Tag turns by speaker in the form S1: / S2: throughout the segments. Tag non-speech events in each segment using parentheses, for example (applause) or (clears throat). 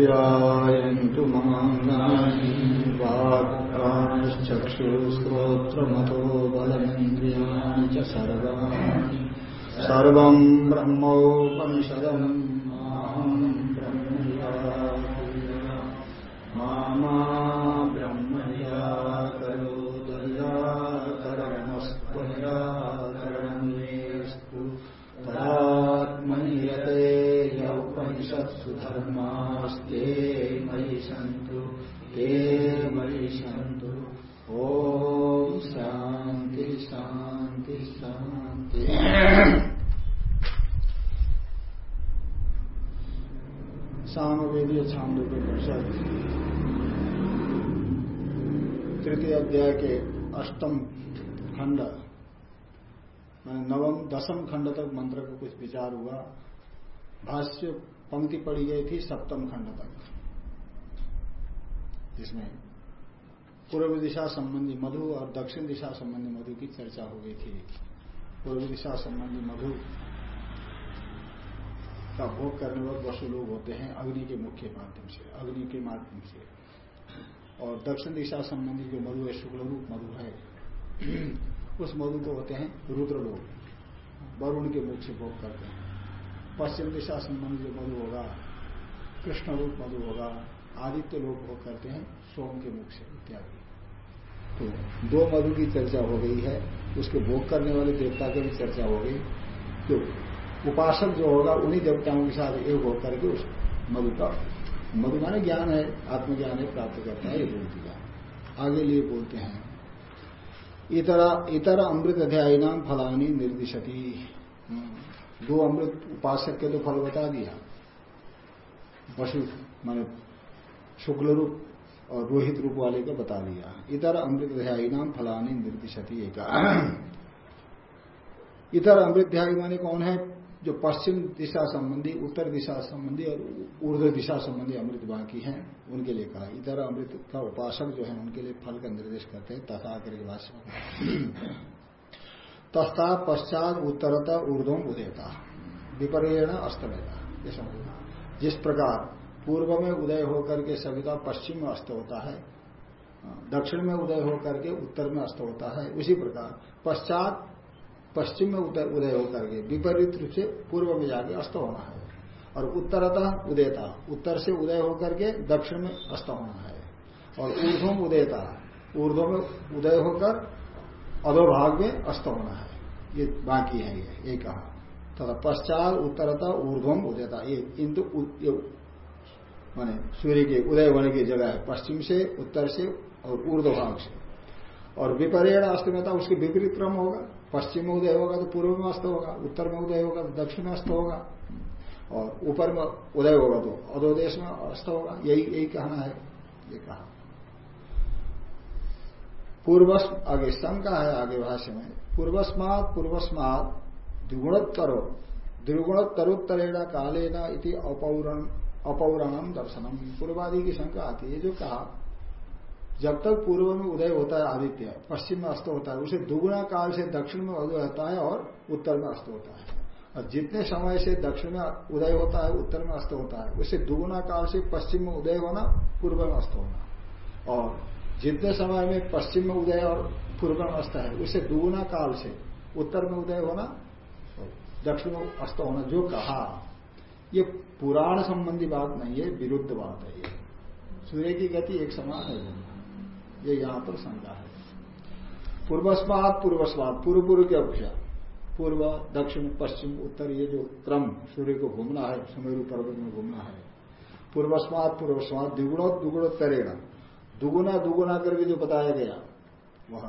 S1: ध्यायन्तु माङ्गानि वाक्प्राणश्चक्षुश्रोत्रमतो बलमिन्द्रियाणि च सर्वाणि। सर्वम् ब्रह्मोपनिषदम् ब्रह्मया करोदयाकरणमस्त्वयाकरणमेस्तु तदात्मनियते यौपनिषत्सु धर्मास्ते मयि सन्तु ते मयि सन्तु ॐ शान्ति शान्ति शान्ति सामवेदीय छांदोग्य परिषद तृतीय अध्याय के अष्टम खंड नवम दसम खंड तक मंत्र का कुछ विचार हुआ। भाष्य पंक्ति पड़ी गई थी सप्तम खंड तक। जिसमें पूर्व दिशा संबंधी मधु और दक्षिण दिशा संबंधी मधु की चर्चा हो गई थी। पूर्व दिशा संबंधी मधु का भोग करने वाले वसु लोग होते हैं अग्नि के मुख्य माध्यम से, अग्नि के माध्यम से। और दक्षिण दिशा संबंधी जो मधु है शुक्ल रूप मधु है, उस मधु को होते हैं रुद्र लोग वरुण के मुख से भोग करते हैं। पश्चिम दिशा संबंधी जो मधु होगा, कृष्ण रूप मधु होगा, आदित्य लोग भोग करते हैं, सोम के मुख से इत्यादि। तो दो मधु की चर्चा हो गई है, उसके भोग करने वाले देवता की भी चर्चा हो गई। तो उपासक जो होगा, उन्हीं देवताओं के साथ एक होकर के उस मधु का, मधु माने ज्ञान है, आत्मज्ञान है, प्राप्त करता है, ये बोल दिया आगे लिए बोलते हैं। इतर अमृत अध्याय नाम फलानी निर्दिशती। दो अमृत उपासक के तो फल बता दिया। पशु, माने शुक्ल रूप और रोहित रूप वाले का बता दिया। इतर अमृत अध्याय नाम फलानी निर्दिशती। एक। (clears throat) इतर अमृत अध्याय माने कौन है? जो पश्चिम दिशा संबंधी, उत्तर दिशा संबंधी और ऊर्ध्व दिशा संबंधी अमृत बाकी हैं, उनके लिए कहा। इधर अमृत का उपासक जो है, उनके लिए फल का निर्देश करते हैं, तथा करके भाष्य (clears throat) तस्ता पश्चात उत्तरता ऊर्ध्वम उदयता विपर्यण अस्तमेता, ये समझना जिस प्रकार पूर्व में उदय होकर के सविता पश्चिम में अस्त होता है दक्षिण में उदय होकर के उत्तर में अस्त होता है, उसी प्रकार पश्चात पश्चिम में उदय होकर के, विपरीत रूप से पूर्व में जाके अस्त होना है। और उत्तरता उदयता, उत्तर से उदय होकर के दक्षिण में अस्त होना है। और ऊर्ध्वम उदयता ऊर्ध्व में उदय होकर अधोभाग में अस्त होना है। ये बाकी है, ये ये कहा। तथा पश्चात उत्तरता ऊर्ध्वम उदयता, ये इंदु माने सूर्य के उदय होने की जगह है, पश्चिम से, उत्तर से और ऊर्ध्व भाग से। और विपरीण अस्तमयता उसके विपरीत क्रम होगा। पश्चिम में उदय होगा तो पूर्व में अस्त होगा, उत्तर में उदय होगा तो दक्षिण में अस्त होगा, और ऊपर में उदय होगा तो अधोदेश में अस्त होगा, यही यही कहना है, ये कहा। पूर्वस आगे शंका है, आगे भाष्य में, पूर्वस्मात पूर्वस्मात, द्विगुणोत्तरो, द्विगुणोत्तरोत्तरेण कालेना इति अपौरण अपौराणम दर्शनम। पूर्वादि की शंका आती है, जो कहा जब तक पूर्व में उदय होता है आदित्य, पश्चिम में अस्त होता है, उसे दुगुना काल से दक्षिण में उदय होता है और उत्तर में अस्त होता है। और जितने समय से दक्षिण में उदय होता है, उत्तर में अस्त होता है, उसे दुगुना काल से पश्चिम में उदय होना, पूर्व में अस्त होना। और जितने समय में पश्चिम में उदय और पूर्व में अस्त है, उसे दुगुना काल से उत्तर में उदय होना दक्षिण में अस्त होना, जो कहा। ये पुराण संबंधी बात नहीं है, विरुद्ध बात है ये। सूर्य की गति एक समान है। ये यहाँ पर शंका है। पूर्वस्मात पूर्वस्मात पूर्व पूर्व की अपेक्षा। पूर्व, दक्षिण, पश्चिम, उत्तर, ये जो क्रम सूर्य को घूमना है, सुमेरु पर्वत में घूमना है। पूर्वस्मात पूर्वस्मात द्विगुणो दुगुणोत्तरेण दुगुना दुगुना करके जो बताया गया, वह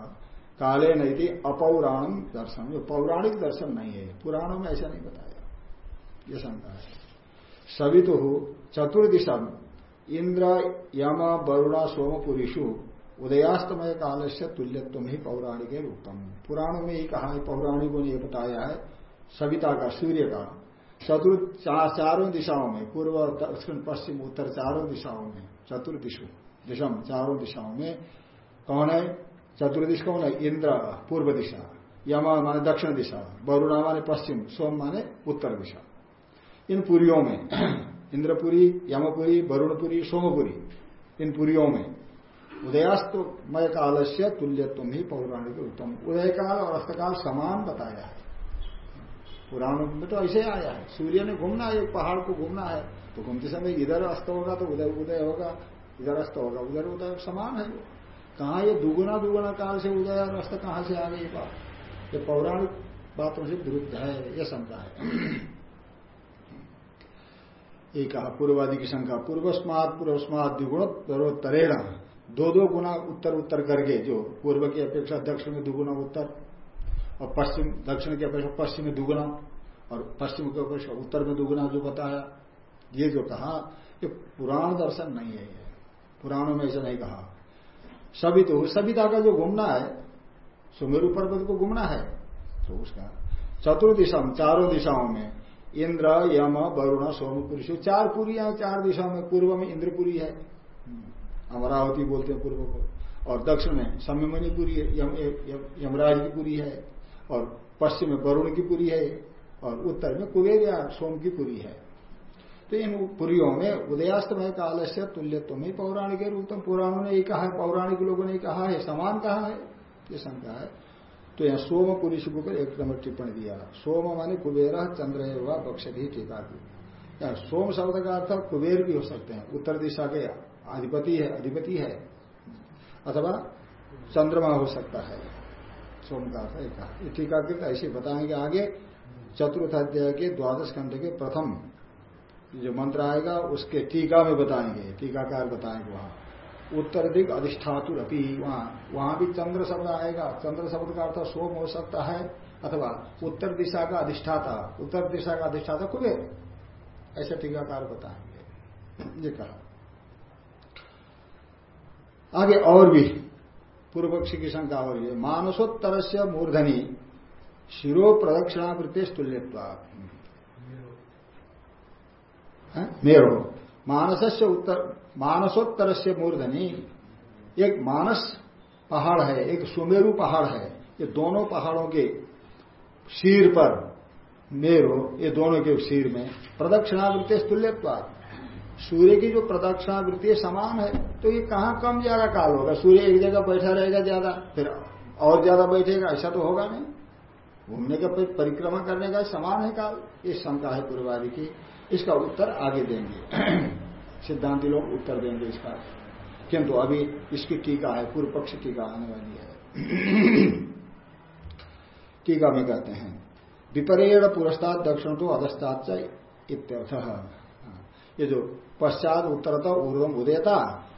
S1: काले नहीं थी अपौराणम दर्शन। जो पौराणिक दर्शन नहीं है, पुराणों में ऐसा नहीं बताया। ये शंका है। सभी तो हो चतुर्दिशा इंद्र, यम, वरुणा, सोम, पुरुषु उदयास्तमय काल से तुल्यत्व ही पौराणिक उत्तम पुराणों में ये कहा है, पौराणिकों ने यह बताया है, सविता का, सूर्य का। चतुर चारों दिशाओं में, पूर्व, दक्षिण, पश्चिम, उत्तर चारों दिशाओं में, चतुर्दिशु, दिशम चारों दिशाओं में, कौन है? चतुर्दिश कौन है? इंद्र, पूर्व दिशा, यमा माने दक्षिण दिशा, वरुणा माने पश्चिम, सोम माने उत्तर दिशा। इन पुरियों में, (clears throat) इंद्रपुरी, यमपुरी, वरुणपुरी, सोमपुरी, इन पुरियों में उदयास्तमय काल से तुल्य तुम ही पौराणिक उत्तम उदय काल और अस्तकाल समान बताया है। पुराणों में तो ऐसे आया है। सूर्य ने घूमना है, पहाड़ को घूमना है तो घूमते समय इधर अस्त होगा तो उदय उदय होगा, इधर अस्त होगा, उधर उदय, समान है वो। कहा ये दुगुना दुगुना काल से उदय और अस्त कहाँ से आ गई बात? ये पौराणिक बातों से विरुद्ध है यह शंका है। एक कहा, पूर्वादि की शंका, पूर्वस्मात पूर्वस्मात द्विगुण तरेण दो दो गुना उत्तर उत्तर करके जो पूर्व की अपेक्षा दक्षिण में दुगुना उत्तर और पश्चिम दक्षिण की अपेक्षा पश्चिम में दुगुना और पश्चिम की अपेक्षा उत्तर में दुगुना जो बताया, ये जो कहा ये पुराण दर्शन नहीं है ये। पुराणों में ऐसा नहीं कहा। सभी तो सविता का जो घूमना है, सुमेरु पर्वत को घूमना है तो उसका चतुर्दिशा चारों दिशाओं में इंद्र, यम, वरुण, सोम, पुरुष, चार पुरियाँ चार दिशाओं में पूर्व में इंद्रपुरी है। अमरावती बोलते हैं पूर्व को। और दक्षिण में सम्यमणिपुरी है यम, यमराज की पुरी है और पश्चिम में वरुण की पुरी है और उत्तर में कुबेर या सोम की पुरी है। तो इन पुरियों में उदयास्तमय काल से तुल्य तुम ही पौराणिक उत्तम पुराणों ने ही कहा है पौराणिक लोगों ने कहा है समान कहा है ये शंका है। तो यहाँ सोम पुरी से ऊपर एक नंबर टिप्पणी दिया। सोम माने कुबेर चंद्र बक्षी टीका की। यहाँ सोम शब्द का अर्थ कुबेर भी हो सकते हैं उत्तर दिशा के अधिपति है अधिपति है। अथवा चंद्रमा हो सकता है। सोम का कहा टीकाकृत ऐसे बताएँगे आगे चतुर्थ अध्याय के द्वादश खंड के प्रथम जो मंत्र आएगा, उसके टीका में बताएँगे। टीकाकार बताएँगे वहाँ। उत्तर दिग अधिष्ठातुर अपी वहाँ वहाँ भी चंद्र शब्द आएगा। चंद्र शब्द का अर्थ सोम हो सकता है, अथवा उत्तर दिशा का अधिष्ठाता। उत्तर दिशा का अधिष्ठाता कुबेर ऐसे टीकाकार बताएँगे। ये कहा। आगे और भी। पूर्व पक्षी की शंका हो रही है मानसोत्तर से मूर्धनी शिरो प्रदक्षिणावृत्ति तुल्यत्वा मेरो। मानस से उत्तर मानसोत्तर से मूर्धनी। एक मानस पहाड़ है एक सुमेरु पहाड़ है। ये दोनों पहाड़ों के शीर पर मेरो ये दोनों के शीर में प्रदक्षिणावृत्ति तुल्यत्वाद सूर्य की जो प्रदक्षिणावृत्ति समान है तो ये कहाँ कम ज़्यादा काल होगा? सूर्य एक जगह बैठा रहेगा ज़्यादा, फिर और ज़्यादा बैठेगा, ऐसा तो होगा नहीं। घूमने का परिक्रमा करने का समान है काल, ये शंका है पूर्वादि की। इसका उत्तर आगे देंगे। (clears throat) सिद्धांति लोग उत्तर देंगे इसका। किंतु अभी इसकी टीका है पूर्व पक्ष टीका आने वाली है। (clears throat) टीका में कहते हैं, विपरेण पुरस्ताद दक्षिण तो अधस्ताद इत्यर्थ। ये जो पश्चात उत्तरता ऊर्धम उदयता,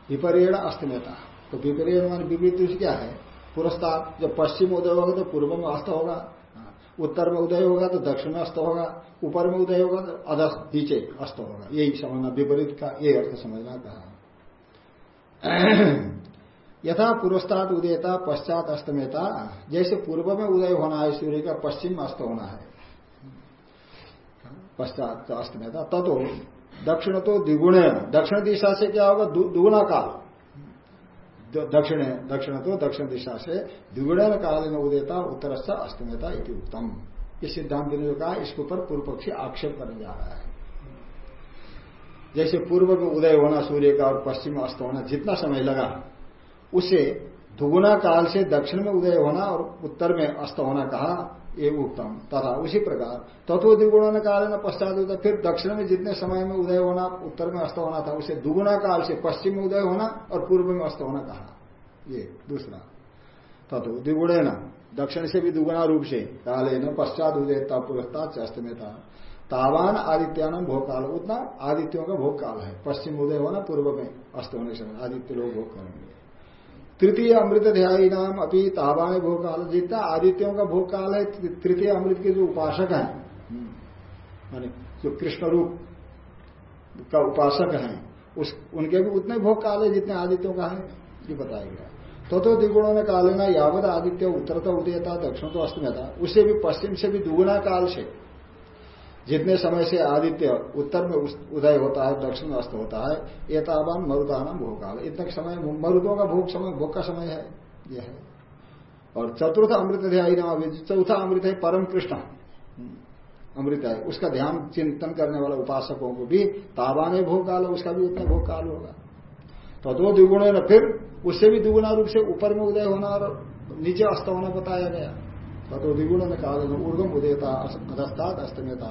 S1: विपरेण अस्तमेता। तो विपरेण मान विपरीत क्या है? पुरस्ताद। जब पश्चिम उदय होगा तो पूर्व में अस्त होगा। उत्तर में उदय होगा तो दक्षिण में अस्त होगा। ऊपर में उदय होगा तो अधस नीचे अस्त होगा। यही समझना विपरीत का, ये अर्थ समझना कहा। यथा पुरस्ताद उदयता, पश्चात अस्तमेता। जैसे पूर्व में उदय होना है, सूर्य का पश्चिम अस्त होना है। पश्चात अस्तमेता, ततो दक्षिण तो द्विगुण दक्षिण दिशा से क्या होगा? दुगुना काल दक्षिण दक्षिण तो दक्षिण दिशा से द्विगुण काल में उदयता उत्तर अस्तमेता इति उत्तम। इस सिद्धांत ने जो कहा, इसके ऊपर पूर्व पक्षी आक्षेप करने जा रहा है। जैसे पूर्व में उदय होना सूर्य का और पश्चिम अस्त होना, जितना समय लगा, उसे दुगुना काल से दक्षिण में उदय होना और उत्तर में अस्त होना कहा ये उत्तम तथा उसी प्रकार तत्व द्विगुण काल में पश्चात उदय फिर दक्षिण में जितने समय में उदय होना उत्तर में अस्त होना था, उसे दुगुना काल से पश्चिम में उदय होना और पूर्व में अस्त होना कहा। ये दूसरा। तत्व द्विगुणे न दक्षिण से भी दुगुना रूप से काले न पश्चात उदय उदयता पुरस्ता था तावान आदित्यान भोग काल उतना आदित्यों का भोग काल है। पश्चिम उदय होना पूर्व में अस्त होने से आदित्य लोग भोग करेंगे। तृतीय अमृत ध्यायी नाम अभी ताबाने भोग काल जितना आदित्यों का भोग काल है, तृतीय अमृत के जो उपासक हैं, माने जो कृष्ण रूप का उपासक हैं, उस, उनके भी उतने भोग काल है जितने आदित्यों का है, ये बताया गया। तो तो द्विगुणों में काल लेना यावत आदित्य उत्तर तो उदयता दक्षिण तो अस्त में था उससे भी पश्चिम से भी दुगुना काल से जितने समय से आदित्य उत्तर में उदय होता है, दक्षिण में अस्त होता है एतावान मरुदान भोगाल इतने समय मरुदों का भोग समय, भोग का समय है यह है। और चतुर्थ अमृत ध्यायी नाम चौथा अमृत है परम कृष्ण। अमृत है। उसका ध्यान चिंतन करने वाला उपासकों को भी ताबाने भोग काल, उसका भी उतना भोग काल होगा। तो दो द्विगुण है फिर उससे भी दुगुना रूप से ऊपर में उदय होना और नीचे अस्त होना बताया गया। तो द्विगुण ने कहा ऊर्धम उदयता अधस्तात अस्तमेता।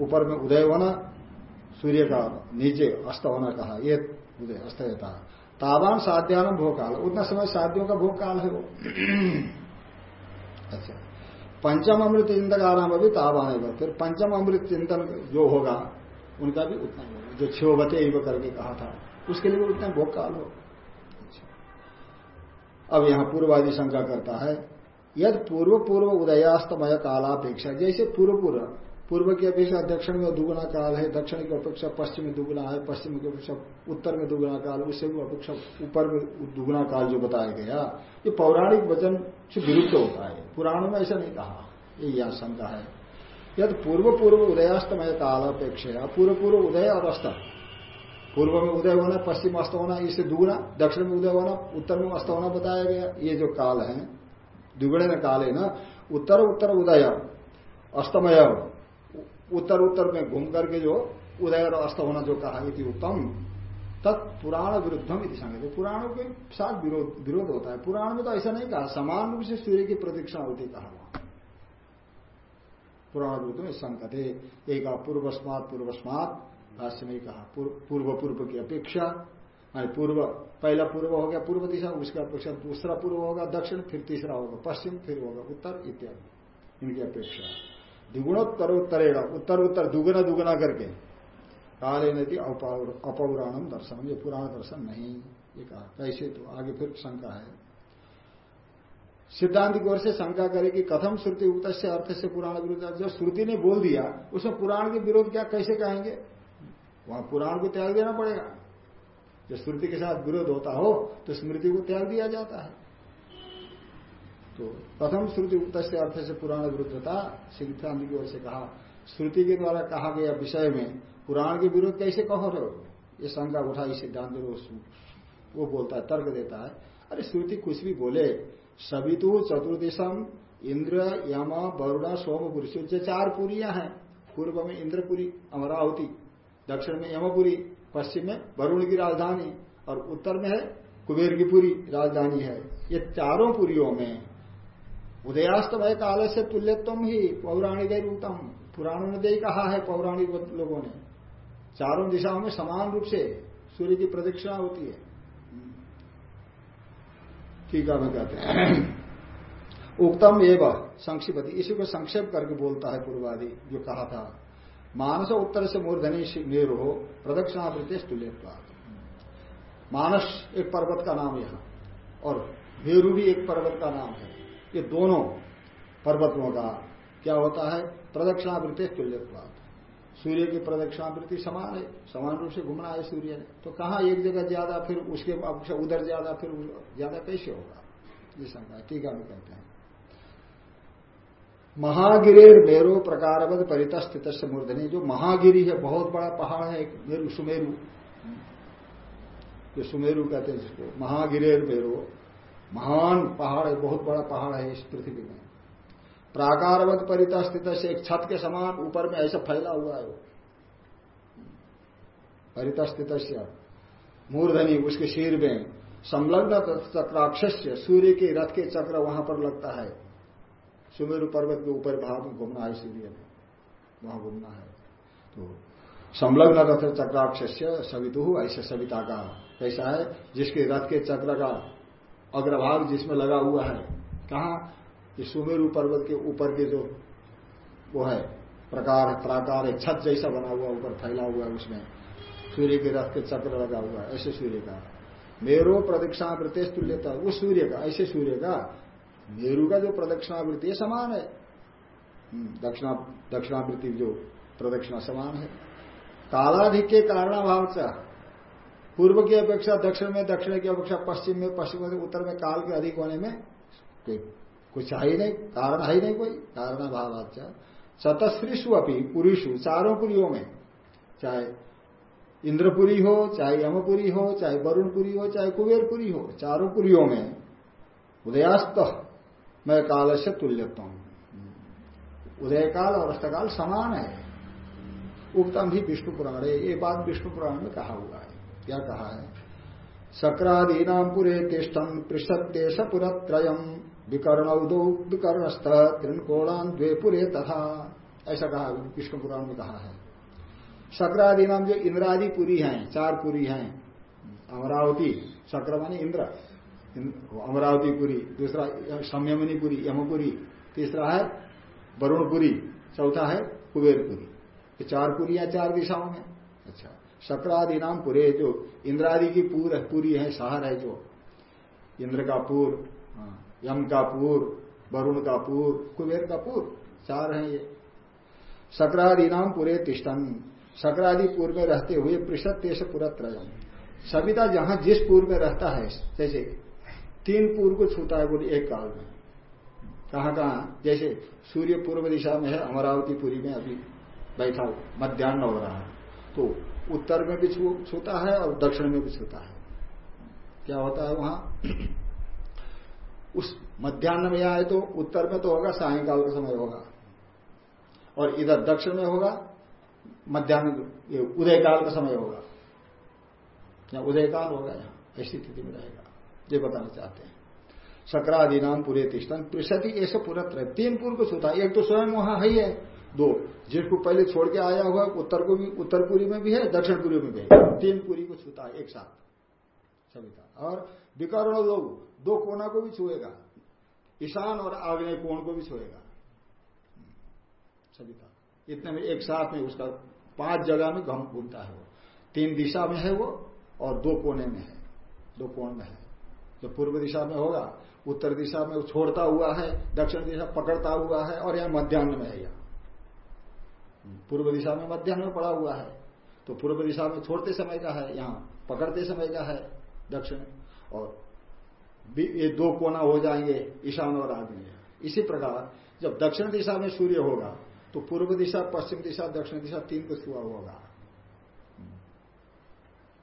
S1: ऊपर में उदय होना, सूर्य का नीचे अस्त होना कहा, ये उदय अस्तयता तावान साध्यान भोग काल उतना समय साध्यों का भोग काल है वो। (clears throat) अच्छा। पंचम अमृत चिंतक आराम अभी तावान है। फिर पंचम अमृत चिंतन जो होगा, उनका भी उतना ही होगा। जो छोबते करके कहा था, उसके लिए उतना भोग काल हो। अच्छा। अब यहाँ पूर्वादि शंका करता है, यद पूर्व पूर्व उदयास्तमय कालापेक्षा, जैसे पूर्व पूर्व पूर्व की अपेक्षा दक्षिण में दुगुना काल है, दक्षिण की अपेक्षा पश्चिम में दुगुना है, पश्चिम की अपेक्षा उत्तर में दुगुना काल, उससे भी अपेक्षा ऊपर में दुगुना काल जो बताया गया, ये पौराणिक वचन से विरुद्ध होता है। पुराणों में ऐसा नहीं कहा, ये यह शंका है। यद पूर्व पूर्व उदयास्तमय काल अपेक्षा पूर्व पूर्व उदय और पूर्व में उदय होना, पश्चिम अस्त होना, इससे दुगुना, दक्षिण में उदय होना, उत्तर में अस्त होना बताया गया, ये जो काल है दुगुणे काल है ना, उत्तर उत्तर उदय अस्तमय उत्तर उत्तर में घूम करके जो उदय और अस्त होना जो कहा कि उत्तम तत्पुराण विरुद्धम इति संगत। पुराणों के साथ विरोध विरोध होता है। पुराण में तो ऐसा नहीं कहा, समान रूप से सूर्य की प्रतीक्षा होती कहा वहाँ पुराण विरुद्ध में संकत है एक पूर्वस्मात पूर्वस्मात, भाष्य में कहा, पूर्व पूर्व की अपेक्षा पूर्व, पहला पूर्व हो गया, पूर्व दिशा, उसका अपेक्षा दूसरा पूर्व होगा, दक्षिण फिर तीसरा होगा, पश्चिम फिर होगा, उत्तर इत्यादि। इनकी अपेक्षा। द्विगुणोत्तर उत्तरेगा उत्तर उत्तर दुगुना दुगुना करके। काले नदी अपौराणम दर्शन। ये पुराण दर्शन नहीं, ये कहा। कैसे? तो आगे फिर शंका है। सिद्धांत की ओर से शंका करे कि कथम श्रुति उक्त से अर्थ से पुराण विरोध जब श्रुति ने बोल दिया, उसमें पुराण के विरोध क्या, कैसे कहेंगे? वहाँ पुराण को त्याग देना पड़ेगा। जब श्रुति के साथ विरोध होता हो तो स्मृति को त्याग दिया जाता है। तो प्रथम श्रुति उक्त अर्थ से पुराण विरुद्धता सिद्धांत की ओर से कहा, श्रुति के द्वारा कहा गया विषय में पुराण के विरोध कैसे कहो रहे हो? ये शंका उठाई सिद्धांत वो बोलता है, तर्क देता है। अरे श्रुति कुछ भी बोले, सवितु चतुर्दिशम इंद्र, यम, वरुणा सोमपुरी जो चार पुरियाँ हैं। पूर्व में इंद्रपुरी, अमरावती, दक्षिण में यमपुरी, पश्चिम में वरुण की राजधानी, और उत्तर में है कुबेर की पुरी, राजधानी है। ये चारों पुरियों में उदयास्तमय काल से तुल्यत्म ही पौराणिक उत्तम पुराणों ने दे कहा है पौराणिक लोगों ने। चारों दिशाओं में समान रूप से सूर्य की प्रदक्षिणा होती है। ठीक है कहते हैं। उक्तम एवं संक्षिपति। इसी को संक्षेप करके बोलता है पूर्वादि, जो कहा था, मानस उत्तर से मूर्धनी मेरु हो प्रदक्षिणावृत्ति तुल्य मानस एक पर्वत का नाम यहाँ, और मेरु भी एक पर्वत का नाम है। ये दोनों पर्वतों का क्या होता है? प्रदक्षिणावृत्ति तुल्यवाद सूर्य की प्रदक्षिणावृत्ति समान है, समान रूप से घूमना है सूर्य ने। तो कहा एक जगह ज़्यादा फिर उसके उधर ज़्यादा फिर ज़्यादा कैसे होगा? ये शंका टीका में कहते हैं। महागिरेर मेरो प्रकारवध परित स्थित मूर्धनी। जो महागिरी है, बहुत बड़ा पहाड़ है मेरु, सुमेरु। जो सुमेरु कहते हैं जिसको, महागिरेर मेरो। महान पहाड़ है, बहुत बड़ा पहाड़ है इस पृथ्वी में। प्राकारवत परिता स्थित से एक छत के समान ऊपर में ऐसा फैला हुआ है परिता स्थित मूर्धनी उसके शीर में, संलग्न चक्राक्षस सूर्य के रथ के चक्र वहाँ पर लगता है। सुमेरु पर्वत के ऊपर भाव में घूमना है, सूर्य में। वहाँ घूमना है। तो संलग्न रथ चक्राक्षस सवितु, ऐसे सविता का कैसा है, जिसके रथ के चक्र का अग्रभाग जिसमें लगा हुआ है। कहा? सुमेरु पर्वत के ऊपर के जो वो है प्रकार प्राकार एक छत जैसा बना हुआ ऊपर फैला हुआ है उसमें। सूर्य के रथ के चक्र लगा हुआ है ऐसे सूर्य का। मेरो प्रदक्षिणावृत्ति तुल्यता उस सूर्य का ऐसे सूर्य का। मेरु का जो प्रदक्षिणावृत्ति समान है। हम्म, दक्षिणा दक्षिणावृत्ति जो प्रदक्षिणा समान है। कालाधिक के कारणाभाव पूर्व की अपेक्षा, दक्षिण में, दक्षिण की अपेक्षा, पश्चिम में पश्चिम में, उत्तर में, काल के अधिक होने में कुछ है ही नहीं, कारण है ही नहीं कोई, कारण भावाचा चतश्रीषु अपनी पुरुषु, चारों पुरियों में, चाहे इंद्रपुरी हो, चाहे यमपुरी हो, चाहे वरुणपुरी हो, चाहे कुबेरपुरी हो, चारों पुरियों में उदयास्त मैं काल से तुल्यता हूँ। उदय काल और अस्तकाल समान है। उत्तम ही विष्णु पुराण है ये बात विष्णु पुराण में कहा हुआ है। क्या कहा है? शक्रादीना पुरे देश पुरत्रयम विकर्ण दो विकर्णस्थ त्रिकोणान द्वे पुरे तथा। ऐसा कहा विष्णु पुराण में कहा है। शक्रादि नाम जो इंद्रादि पुरी हैं, चार पुरी हैं, अमरावती शक्र मानी इंद्र अमरावतीपुरी दूसरा संयमनीपुरी यमपुरी, तीसरा है वरुणपुरी, चौथा है कुबेरपुरी। ये चार पुरियाँ चार दिशाओं में। अच्छा। शक्रादि नाम पुरे जो इंद्रादि की पूर पूरी है शहर है जो। इंद्र का पूर हाँ, यम का पूर वरुण का पूर कुबेर का पूर चार हैं ये। शक्रादि नाम पुरे तिष्ठन। शक्रादि पूर्व में रहते हुए पृषद तेज पुरत्रयम सविता जहाँ जिस पूर्व में रहता है जैसे तीन पूर्व को छूता है एक काल में। कहा कहाँ? जैसे सूर्य पूर्व दिशा में है अमरावतीपुरी में अभी बैठा मध्यान्ह हो रहा है। तो उत्तर में भी छूता है और दक्षिण में भी छूता है। क्या होता है वहाँ? उस मध्यान्ह में आए तो उत्तर में तो होगा, सायंकाल का समय होगा। और इधर दक्षिण में होगा, मध्यान्ह उदय काल का समय होगा। या उदय काल होगा, यहाँ ऐसी स्थिति में रहेगा। ये बताना चाहते हैं। शक्रादि नाम पूरे तिष्ठन त्रिशति ऐसे पूरा तीन पूर्व को छूता एक तो स्वयं वहाँ है ही है। दो। जिसको पहले छोड़ के आया हुआ, उत्तर को भी उत्तरपुरी में भी है, दक्षिण दक्षिणपुरी में भी है। तीन पूरी को छूता है, एक साथ। सविता और विकर्ण लोग दो कोना को भी छुएगा। ईशान और आग्नेय कोण को भी छुएगा। सविता इतने में एक साथ में उसका पाँच जगह में घम घूमता है वो। तीन दिशा में है वो और दो कोने में है। दो कोण में है। जो पूर्व दिशा में होगा, उत्तर दिशा में छोड़ता हुआ है, दक्षिण दिशा पकड़ता हुआ है और यहाँ मध्यान्ह में है यहाँ। पूर्व दिशा में मध्यान्ह में पड़ा हुआ है। तो पूर्व दिशा में छोड़ते समय का है, यहाँ पकड़ते समय का है दक्षिण। और ये दो कोना हो जाएँगे, ईशान और आग्नेय। इसी प्रकार, जब दक्षिण दिशा में सूर्य होगा तो पूर्व दिशा, पश्चिम दिशा, दक्षिण दिशा तीन को छुआ होगा।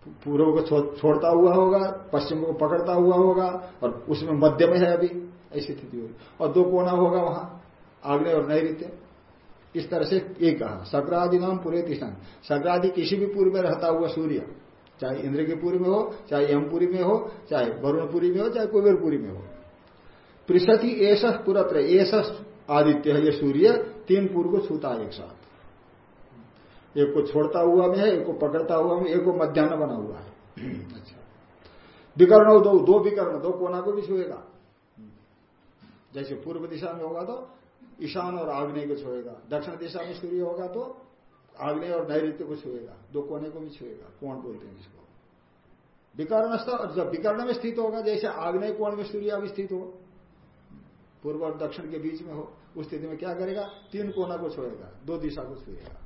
S1: पूर्व को छोड़ता हुआ होगा, पश्चिम को पकड़ता हुआ होगा, और उसमें मध्य में है अभी, ऐसी स्थिति होगी। और दो कोना होगा वहाँ आग्ने और नैत्य इस तरह से ये कहा सग्रादि नाम पूरे तिष्ठान सग्रादि किसी भी पूर्व में रहता हुआ सूर्य, चाहे इंद्र के पूरी में हो, चाहे यमपुरी में हो, चाहे वरुणपुरी में हो, चाहे कुबेरपुरी में हो। पृषति एस पुरत्र एस आदित्य है ये सूर्य, तीन पूर्व को छूता एक साथ। एक को छोड़ता हुआ में है, एक को पकड़ता हुआ में, एक को मध्यान्ह बना हुआ है। (clears throat) अच्छा। विकर्ण दो दो विकर्ण, दो कोना को भी छुएगा। जैसे पूर्व दिशा में होगा तो ईशान और आग्नेय को छुएगा दक्षिण दिशा में सूर्य होगा तो आग्नेय और नैत्य को छुएगा दो कोने को भी छुएगा कोण बोलते हैं इसको। विकर्ण और जब विकर्ण में स्थित होगा, जैसे आग्नेय कोण में सूर्य अवस्थित हो, पूर्व और दक्षिण के बीच में हो, उस स्थिति में क्या करेगा? तीन कोना को छोड़ेगा। दो दिशा को छुएगा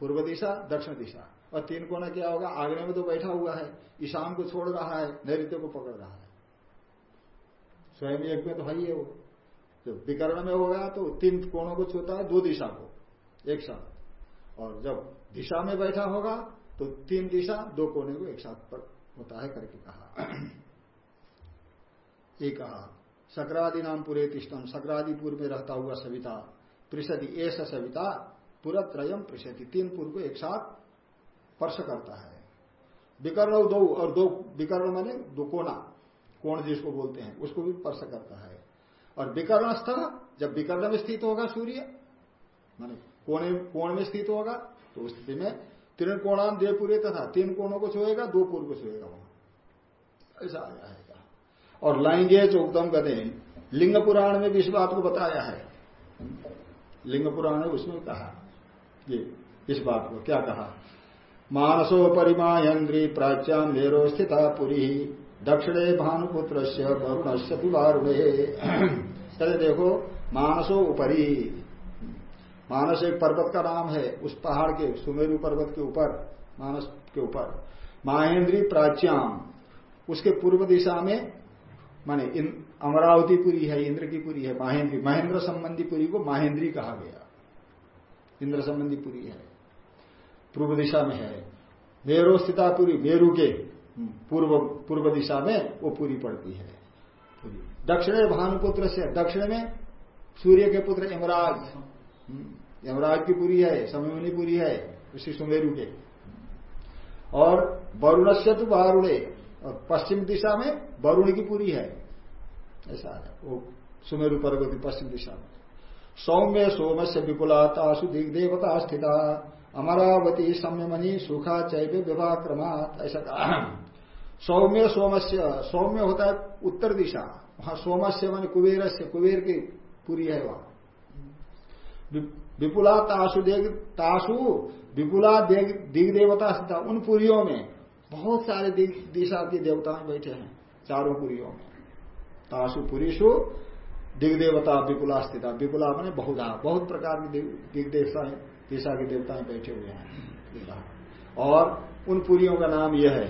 S1: पूर्व दिशा, दक्षिण दिशा। और तीन कोना क्या होगा? आग्ने में तो बैठा हुआ है। ईशान को छोड़ रहा है नैत्य को पकड़ रहा है। स्वयं एक में तो है ही है वो। जो विकर्ण में होगा तो तीन कोणों को छूता है, दो दिशा को, एक साथ। और जब दिशा में बैठा होगा तो तीन दिशा दो कोने को एक साथ पर होता है करके कहा। एक कहा सक्रादि नाम पूरे तिष्टम सक्रादिपुर में रहता हुआ सविता त्रिशति ऐसा सविता, पूरा त्रयम प्रसिद्धि तीन पूर्व को एक साथ स्पर्श करता है। विकर्ण दो, और दो, विकर्ण माने दो कोना, कोण जिसको बोलते हैं, उसको भी स्पर्श करता है। और विकर्ण स्थ जब विकर्ण में स्थित होगा सूर्य, माने कोने कोण में स्थित होगा तो उस स्थिति में तीन कोणान दे पूरे तथा तीन कोणों को छुएगा, दो पूर्व को छुएगा वहाँ। ऐसा आ जाएगा और लाएँगे जो उत्तम हैं, लिंग पुराण में भी इस बात को बताया है। लिंग पुराण ने उसमें कहा, ये इस बात को क्या कहा? मानसो परिमायन्द्री प्राच्याम मेरो स्थिता पुरी, दक्षिणे भानुपुत्र वरुण से चले देखो, मानसो उपरी। मानस एक पर्वत का नाम है, उस पहाड़ के, सुमेरु पर्वत के ऊपर, मानस के ऊपर। माहेंद्री प्राच्याम, उसके पूर्व दिशा में, माने अमरावती पुरी है, इंद्र की पुरी है, माहेंद्री। महेंद्र संबंधी पुरी को माहेंद्री कहा गया। इंद्र संबंधी पुरी है। पूर्व दिशा में है। मेरो स्थितापुरी मेरू के पूर्व पूर्व दिशा में वो पूरी पड़ती है। दक्षिण भानुपुत्र से दक्षिण में सूर्य के पुत्र यमराज। हम्म, यमराज की पुरी है समयमुनि पुरी है उसी सुमेरु के। और वरुण से तो वारुणे और पश्चिम दिशा में वरुण की पुरी है। ऐसा है वो सुमेरु पर्वत की पश्चिम दिशा में। सौम्य सोम से विपुलातासु दिग्देवता स्थिता अमरावती सम्यमणि सुखा चैव विवाह क्रमात ऐसा (clears throat) सौम्य सोमस्य सौम्य होता है उत्तर दिशा। वहाँ सोमस्य मान कुबेर से कुबेर की पूरी है वहाँ। विपुला तासु देग तासु विपुला दिग देवता स्थित उन पुरियों में बहुत सारे दिशा के देवता बैठे हैं, चारों पुरियों में। तासु पुरीशु दिग देवता विपुला स्थित विपुला मैंने बहुधा, बहुत प्रकार की दिग देवता दिशा के देवता बैठे हुए हैं। और उन पुरियों का नाम यह है,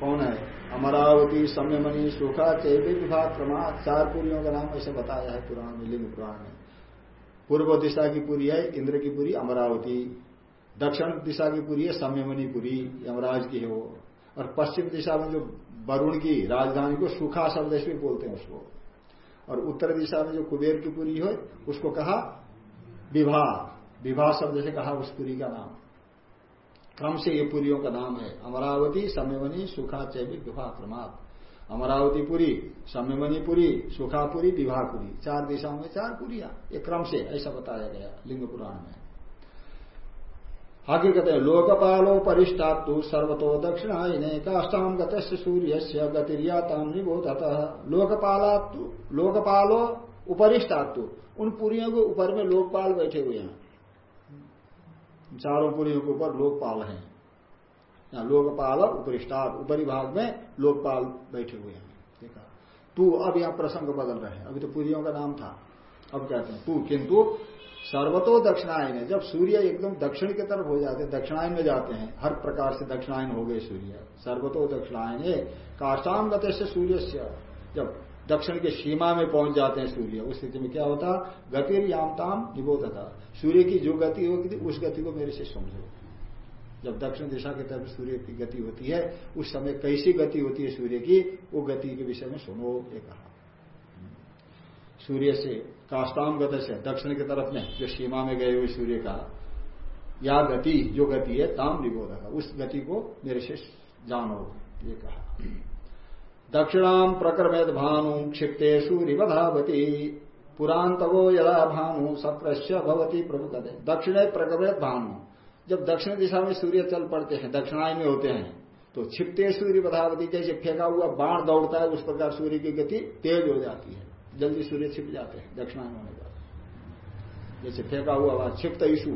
S1: कौन है? अमरावती, सम्यमणि सुखा चैत्य विभाग क्रमा चार पुरियों का नाम ऐसे बताया है पुराण में, लिंग पुराण में। पूर्व दिशा की पुरी है, इंद्र की पुरी, अमरावती। दक्षिण दिशा की पुरी है, सम्यमणि पुरी, यमराज की है वो। और पश्चिम दिशा में जो वरुण की राजधानी को सुखा शब्द से बोलते हैं उसको। और उत्तर दिशा में जो कुबेर की पुरी हो, उसको कहा विवाह विवाह शब्द से कहा उस पुरी का नाम। क्रम से ये पुरियों का नाम है। अमरावती सम्यमनी सुखा चैवी विवाह क्रमात अमरावती पुरी सम्यमनी पुरी, सुखापुरी विवाहपुरी चार दिशाओं में चार पुरिया। ये क्रम से ऐसा बताया गया लिंग पुराण में। आगे कहते हैं, लोकपालो परिष्टात्तु सर्वतो दक्षिणायने काष्टाम गत सूर्य से गतिरियाताम निबोधत। लोकपालात्तु, लोकपालो उपरिष्टात्तु। उन पुरियों के ऊपर में लोकपाल बैठे हुए हैं। चारों पुरियों के ऊपर लोकपाल हैं। यहाँ लोकपाल उपरिष्टार, ऊपरी भाग में लोकपाल बैठे हुए हैं। देखा तू अब यहाँ प्रसंग बदल रहे हैं। अभी तो पुरियों का नाम था। अब कहते हैं तू, किंतु सर्वतो दक्षिणायन है जब सूर्य एकदम दक्षिण की तरफ़ हो जाते हैं, दक्षिणायन में जाते हैं, हर प्रकार से दक्षिणायन हो गए सूर्य। सर्वतो दक्षिणायन काष्टाम गते से सूर्य जब दक्षिण की सीमा में पहुँच जाते हैं सूर्य। उस स्थिति में क्या होता? गतिर यामताम निबोध था सूर्य की जो गति होगी उस गति को मेरे से समझो। जब दक्षिण दिशा की तरफ़ सूर्य की गति होती है, उस समय कैसी गति होती है सूर्य की? वो गति के विषय में सुनो, ये कहा। सूर्य से काष्टाम गत से, दक्षिण की तरफ़ में, जो सीमा में गए हुए सूर्य का, या गति, जो गति है, ताम निबोध उस गति को मेरे से जानो, ये कहा। दक्षिणाम प्रक्रमेद भानु क्षिप्ते सूर्यवधावती पुरांतवो यदा भानु सप्रश्य भवती प्रभु कदे दक्षिणे प्रक्रमेद भानु जब दक्षिण दिशा में सूर्य चल पड़ते हैं दक्षिणाय में होते हैं तो छिपते सूर्य बधावती जैसे फेंका हुआ बाण दौड़ता है, उस प्रकार सूर्य की गति तेज हो जाती है। जल्दी सूर्य छिप जाते हैं दक्षिणायन होने पर जैसे फेंका हुआ छिपत ईशु,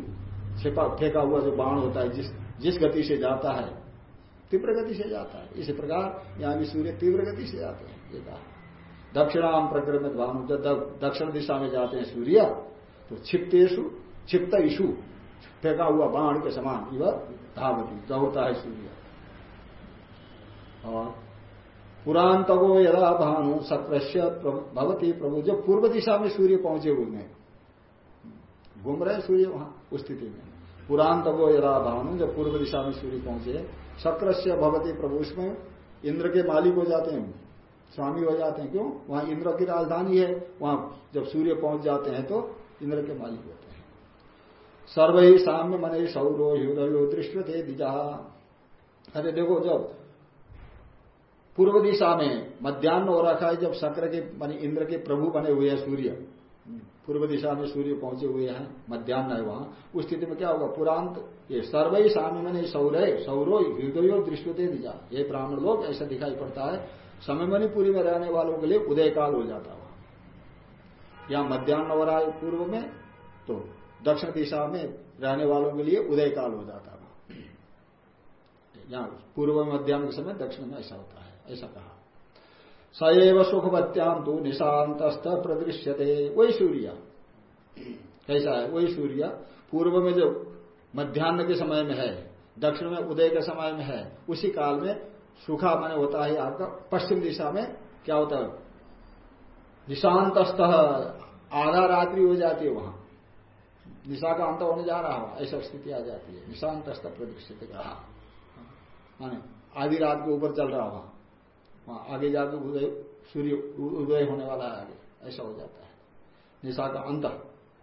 S1: छिपा, फेंका हुआ जो बाण होता है, जिस जिस गति से जाता है तीव्र गति से जाता है। इसी प्रकार यहाँ भी सूर्य तीव्र गति से जाते हैं, ये कहा। दक्षिणाम प्रक्रमित भानु जब दक्षिण दिशा में जाते हैं सूर्य तो क्षिप्तेशु क्षिप्त ईशु फेंका हुआ बाण के समान यह धावती, दौड़ता है सूर्य। और पुराण तगो यदा भानु सक्रश्य भवती प्रभु, जब पूर्व दिशा में सूर्य पहुँचे हुए घूम रहे सूर्य वहाँ, उस स्थिति में। पुराण तगो यदा भानु जब पूर्व दिशा में सूर्य पहुँचे शक्र से भगवती प्रभु इसमें इंद्र के मालिक हो जाते हैं, स्वामी हो जाते हैं। क्यों? वहाँ इंद्र की राजधानी है, वहाँ जब सूर्य पहुँच जाते हैं तो इंद्र के मालिक होते हैं। सर्व ही साम्य मन सौरो हृदय दृष्ट थे दिजा अरे देखो, जब पूर्व दिशा में मध्यान्ह हो रखा है, जब शक्र के मान इंद्र के प्रभु बने हुए हैं सूर्य पूर्व दिशा में सूर्य पहुँचे हुए हैं, मध्यान्ह है वहाँ। उस स्थिति में क्या होगा? पुरांत ये सर्वई साम्य में सौरय सौरो हृदयो दृष्टते दिजा ये ब्राह्मण लोग ऐसा दिखाई पड़ता है समयमणि पुरी में रहने वालों के लिए उदय काल हो जाता वहाँ। यहाँ मध्यान्ह हो रहा है पूर्व में तो दक्षिण दिशा में रहने वालों के लिए उदय काल हो जाता वहाँ। यहाँ पूर्व मध्यान्ह के समय, दक्षिण में ऐसा होता है, ऐसा कहा। सएव सुखवत्याम तो निशांतस्थ प्रदृश्यते वही सूर्य कैसा है? वही सूर्य पूर्व में जो मध्यान्ह के समय में है, दक्षिण में उदय के समय में है, उसी काल में सुखा माने होता है आपका। पश्चिम दिशा में क्या होता है? निशांतस्थ आधा रात्रि हो जाती है वहाँ। निशा का अंत होने जा रहा हो, ऐसा स्थिति आ जाती है। निशांतस्थ प्रदीक्षित कहा आधी रात के ऊपर चल रहा वहाँ। वहाँ आगे जाकर उदय, सूर्य उदय होने वाला है आगे। ऐसा हो जाता है। निशा का अंत,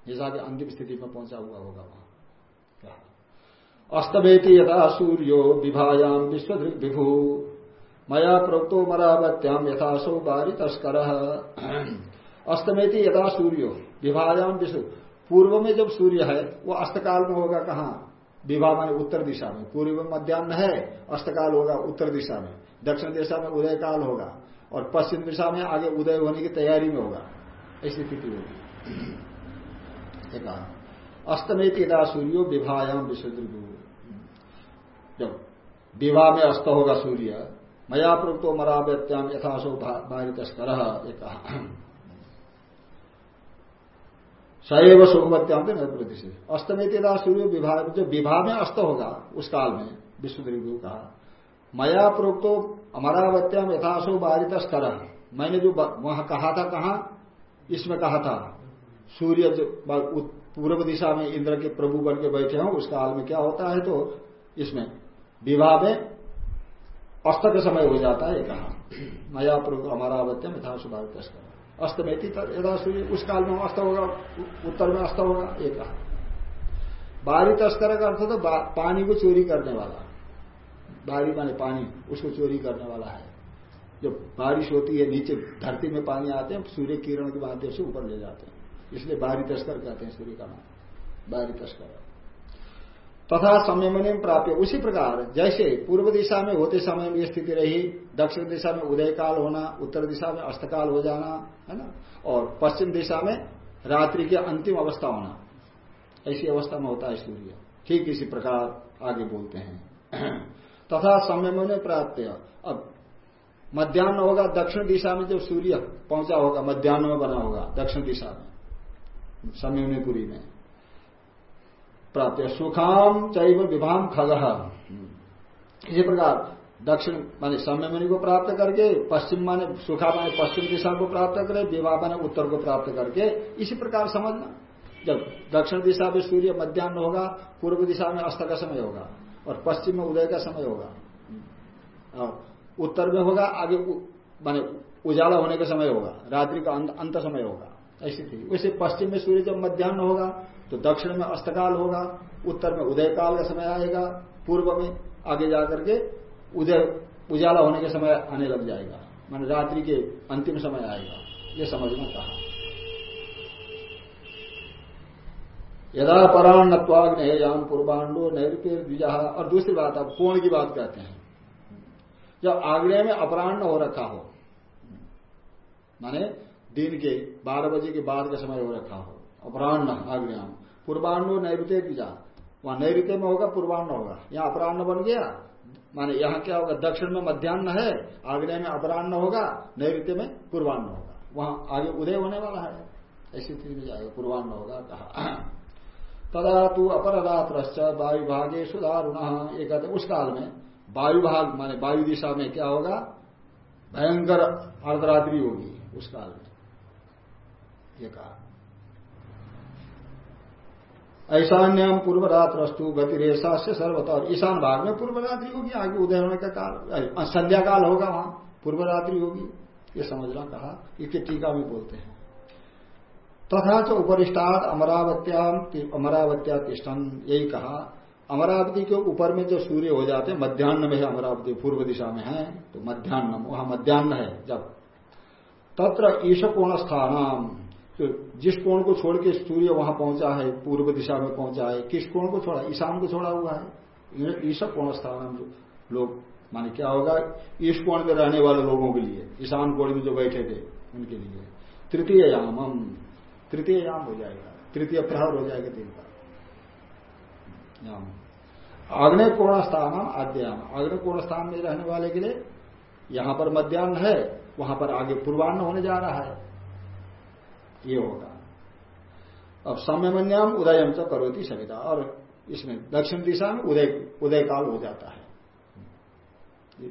S1: निशा के अंतिम स्थिति में पहुँचा हुआ होगा वहाँ। अस्तमेति यथा सूर्यो विभायाम विश्व विभु मया प्रोक्तो मरावत्याम यथासो बारी तस्कर अस्तमेति यथा सूर्यो विभायाम विश्व, पूर्व में जब सूर्य है, वो अस्तकाल में होगा कहा? विवाह माने उत्तर दिशा में। पूर्व में मध्यान्ह है, अस्तकाल होगा उत्तर दिशा में। दक्षिण दिशा में उदय काल होगा और पश्चिम दिशा में आगे उदय होने की तैयारी में होगा। ऐसी स्थिति होगी। अस्तमेत यदा सूर्यो विवाहयाम विश्व जब विवाह में अस्त होगा सूर्य, मया प्रोक्तो मराव्यत्याम यथाशो बारित एक सैव सुखवत्याम तो प्रति से अस्तमेत यदा सूर्य विवाह जो विवाह में अस्त होगा, उस काल में विश्व कहा मया प्रोक्तो अमरावत्याम यथाशो बारित स्तर मैंने जो वहाँ कहा था कहा? इसमें कहा था, सूर्य जो पूर्व दिशा में इंद्र के प्रभु बन के बैठे हों उस काल में क्या होता है तो इसमें विवाह में अस्त का समय हो जाता है कहा। मया प्रोक्त अमरावत्यम यथाशो बारित स्तर अस्त में यथा सूर्य उस काल में अस्त होगा उत्तर में अस्त होगा एक कहा। बारित स्तर का अर्थ तो पानी को चोरी करने वाला। बारी माने पानी, उसको चोरी करने वाला है। जब बारिश होती है, नीचे धरती में पानी आते हैं, सूर्य किरण के माध्यम से ऊपर ले जाते हैं। इसलिए बारी तस्कर कहते हैं सूर्य का नाम। बारी तस्कर। तथा संयमन प्राप्त उसी प्रकार, जैसे पूर्व दिशा में होते समय में स्थिति रही, दक्षिण दिशा में उदय काल होना, उत्तर दिशा में अस्तकाल हो जाना, है ना? और पश्चिम दिशा में रात्रि की अंतिम अवस्था होना। ऐसी अवस्था में होता है सूर्य। ठीक इसी प्रकार आगे बोलते हैं। तथा संयम ने प्राप्त अब, मध्यान्ह होगा, दक्षिण दिशा में जब सूर्य पहुँचा होगा, मध्यान्ह में बना होगा, दक्षिण दिशा में संयमनीपुरी में प्राप्त सुखाम चैव विभाम खग। इसी प्रकार, दक्षिण माने संयमनी को प्राप्त करके, पश्चिम माने सुखा माने पश्चिम दिशा को प्राप्त करे विवाह माने उत्तर को प्राप्त करके, इसी प्रकार समझना। जब दक्षिण दिशा में सूर्य मध्यान्ह होगा, पूर्व दिशा में अस्त का समय होगा और पश्चिम में उदय का समय होगा। और उत्तर में होगा, आगे माने उजाला होने का समय होगा, रात्रि का अंत समय होगा, ऐसी थी वैसे पश्चिम में सूर्य जब मध्यान्ह होगा तो दक्षिण में अस्तकाल होगा, उत्तर में उदय काल का समय आएगा, पूर्व में आगे जाकर के उदय, उजाला होने के समय आने लग जाएगा, माने रात्रि के अंतिम समय आएगा, ये समझना कहा। यदा पराण्नत्वाग्नेयाम पूर्वाण्डो नैरुपे द्विजा और दूसरी बात आप कोण की बात कहते हैं। जब आग्नेय में अपराह्न हो रखा हो, माने दिन के बारह बजे के बाद का समय हो रखा हो, अपराह्न आग्नेयाम पूर्वाण्डो नैरुते द्विजा वहाँ नैऋत्य में होगा पूर्वान्न होगा। यहाँ अपराह्न बन गया। माने यहाँ क्या होगा, दक्षिण में मध्यान्ह है, आग्नेय में अपराह्न होगा नैऋत्य में पूर्वान्न होगा। वहाँ आगे उदय होने वाला है। ऐसी स्थिति में जाएगा पूर्वान्न होगा, कहा। तदा तू अपरदात्रश्च वायु भागे सुधारुण ये कहते उस काल में वायु भाग माने वायु दिशा में क्या होगा? भयंकर अर्धरात्रि होगी उस काल में। ये कहा। ऐशान्यम पूर्व रात्रस्तु गतिरेशा से सर्वत ईशान भाग में पूर्व रात्रि होगी, आगे उदय होने का काल संध्या काल होगा वहाँ पूर्व रात्रि होगी। ये समझना कहा इसके टीका में बोलते हैं। तथा तो उपरिष्टात अमरावत्या अमरावत्या तिष्ठन। यही कहा। अमरावती के ऊपर में जो सूर्य हो जाते हैं, मध्यान्ह में है अमरावती, पूर्व दिशा में है तो मध्यान्ह, वहाँ मध्यान्ह है, जब। तत्र ईश कोण स्थान तो जिस कोण को छोड़ के सूर्य वहाँ पहुँचा है, पूर्व दिशा में पहुँचा है, किस कोण को छोड़ा? ईशान को छोड़ा हुआ है। ईश कोण स्थान लोग, माने क्या होगा? ईश कोण में रहने वाले लोगों के लिए, ईशान कोण में जो बैठे थे, उनके लिए। तृतीय यामम। तृतीय याम हो जाएगा। तृतीय प्रहर हो जाएगा दिन का। याम। आग्नेय स्थान आद्याम। आग्नेय कोण स्थान में रहने वाले के लिए यहाँ पर मध्यान्ह है, वहाँ पर आगे पूर्वान्न होने जा रहा है। ये होगा। अब सम्यमन्याम उदयम च करोती सविता। और इसमें दक्षिण दिशा में उदय उदय काल हो जाता है।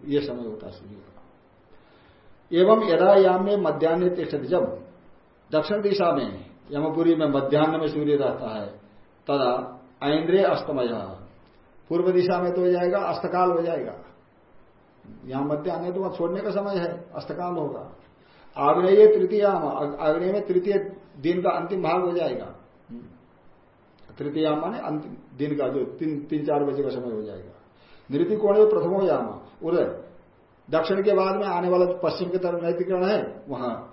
S1: ये समय होता है सूर्य का। एवं यदा याम में मध्यान्ह जब दक्षिण दिशा में यमपुरी में मध्यान्ह में सूर्य रहता है, तदा ऐन्द्रिय अस्तमय। पूर्व दिशा में तो हो जाएगा, अस्तकाल हो जाएगा। यहाँ मध्यान्ह तो वहाँ छोड़ने का समय है, अस्तकाल होगा। आग्नेय तृतीय आग्नेय में तृतीय दिन का अंतिम भाग हो जाएगा। तृतीया माने अंतिम दिन का जो तीन तीन, चार बजे का समय हो जाएगा। नृत्य कोण प्रथमो यामा, उदय। दक्षिण के बाद में आने वाला पश्चिम की तरफ़ नैतिकरण है, वहाँ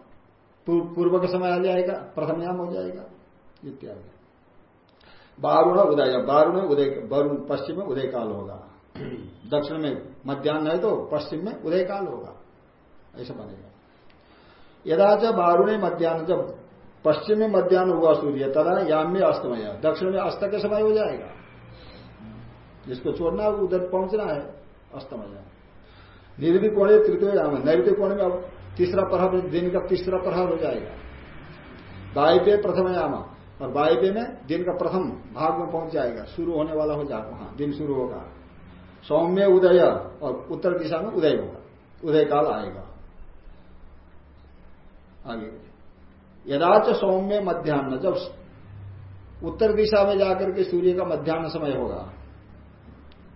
S1: पूर्व का समय आ जाएगा, प्रथम याम हो जाएगा इत्यादि बारुण उदय बारुण उदय वरुण पश्चिम में उदय काल होगा। (clears throat) दक्षिण में मध्यान्ह है तो पश्चिम में उदय काल होगा। ऐसा बनेगा। यदाच बारुणे मध्यान्ह, जब पश्चिम में मध्यान्ह हुआ सूर्य, तदा याम में अस्तमय, दक्षिण में अस्त के समय हो जाएगा। जिसको छोड़ना उधर पहुँचना है, अस्तमय। निर्दि कोण तृतीय याम नैऋत्य कोण में अब तीसरा प्रहर दिन का तीसरा प्रहर हो जाएगा। वायपे प्रथम याम। और वायपे में दिन का प्रथम भाग में पहुँच जाएगा। शुरू होने वाला हो जाएगा वहाँ, दिन शुरू होगा। सौम्य उदय और उत्तर दिशा में उदय होगा। उदय काल आएगा। आगे। यदाच सौम्य मध्यान्ह जब उत्तर दिशा में जाकर के सूर्य का मध्यान्ह समय होगा,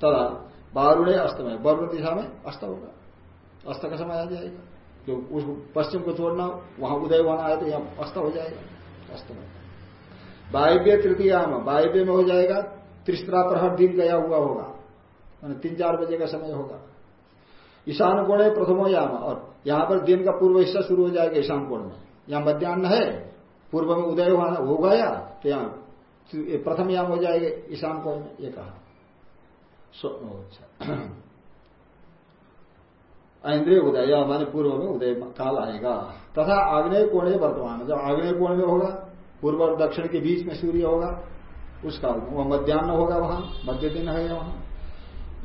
S1: तदा बारुणे अस्तमय वरुण दिशा में अस्त होगा। अस्त का समय आ जाएगा। जो उस पश्चिम को छोड़ना, वहाँ उदय होना है तो यहाँ अस्त हो जाएगा, अस्त में वायव्य तृतीया में वायव्य में हो जाएगा, त्रिस्त्रा प्रहर दिन गया हुआ होगा मैंने तीन चार बजे का समय होगा। ईशान कोण है, प्रथमो याम, और यहाँ पर दिन का पूर्व हिस्सा शुरू हो जाएगा ईशान कोण में। यहाँ मध्यान्ह है, पूर्व में उदय हो गया तो यहाँ प्रथम याम हो जाएगा ईशान कोण में, ये कहा। इंद्रिय उदय माने पूर्व में उदय काल आएगा। तथा आग्नेय कोण वर्तमान। जब आग्नेय कोण में होगा, पूर्व और दक्षिण के बीच में सूर्य होगा, उस काल में। वह मध्यान्ह होगा वहाँ मध्य दिन है वहाँ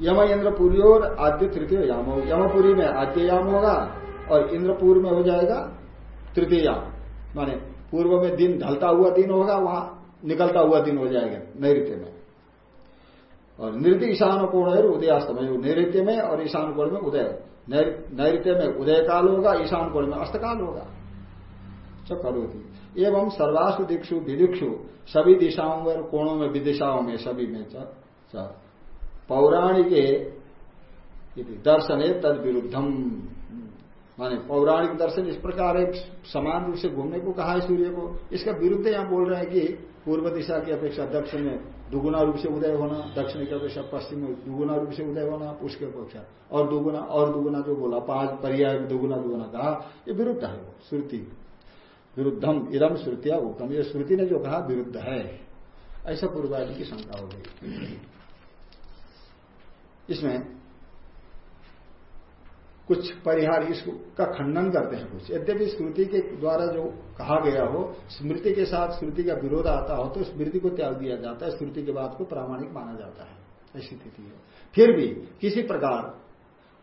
S1: यम इंद्रपुरी और आद्य तृतीय याम होगा। यमपुरी में आद्य याम होगा और इंद्रपुर में हो जाएगा तृतीय याम। माने पूर्व में दिन ढलता हुआ दिन होगा, वहाँ निकलता हुआ दिन हो जाएगा नैत्य में। और नृत्य ईशान कोण है उदयास्तमय। नैत्य में और ईशान कोण में उदय। नैत्य में उदय काल होगा, ईशान कोण में अस्तकाल होगा। सब करोती। एवं सर्वासु दिक्षु, विदिक्षु, सभी दिशाओं में कोणों में, विदिशाओं में, सभी में पौराणिक दर्शन है तद विरुद्धम माने पौराणिक दर्शन इस प्रकार है, समान रूप से घूमने को कहा है सूर्य को। इसका विरुद्ध यहाँ बोल रहे हैं कि पूर्व दिशा की अपेक्षा दक्षिण में दुगुना रूप से उदय होना, दक्षिण के अपेक्षा पश्चिम में दुगुना रूप से उदय होना पुष्प उसके अपेक्षा। और दुगुना और दुगुना जो बोला पाँच पर्याय दुगुना दुगुना कहा, ये विरुद्ध है वो, श्रुति। विरुद्धम, इदम श्रुतिया उत्तम ये श्रुति ने जो कहा, विरुद्ध है। ऐसा पूर्वादि की शंका हो गई। इसमें कुछ परिहार इसका खंडन करते हैं कुछ। यद्यपि स्मृति के द्वारा जो कहा गया हो, स्मृति के साथ स्मृति का विरोध आता हो तो स्मृति को त्याग दिया जाता है, स्मृति के बाद को प्रामाणिक माना जाता है। ऐसी स्थिति है। फिर भी किसी प्रकार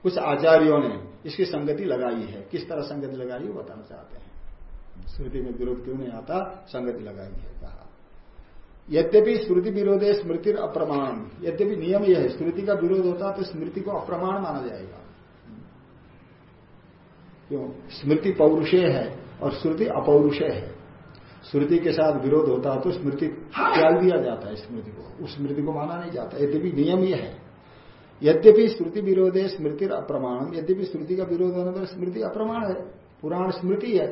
S1: कुछ आचार्यों ने इसकी संगति लगाई है। किस तरह संगति लगाई वो बताना चाहते हैं। स्मृति में विरोध क्यों नहीं आता? संगति लगाई है, कहा। यद्यपि स्मृति विरोध है स्मृति अप्रमाण, यद्यपि नियम यह है, स्मृति का विरोध होता तो स्मृति को अप्रमाण माना जाएगा। क्यों? स्मृति पौरुषे है और श्रुति अपौरुषेय है। श्रुति के साथ विरोध होता है तो स्मृति त्याग दिया जाता है स्मृति को। उस स्मृति को माना नहीं जाता। यद्यपि नियम यह है। यद्यपि स्मृति विरोधे स्मृति अप्रमाण। यद्यपि स्मृति का विरोध होने पर स्मृति अप्रमाण है। पुराण स्मृति है।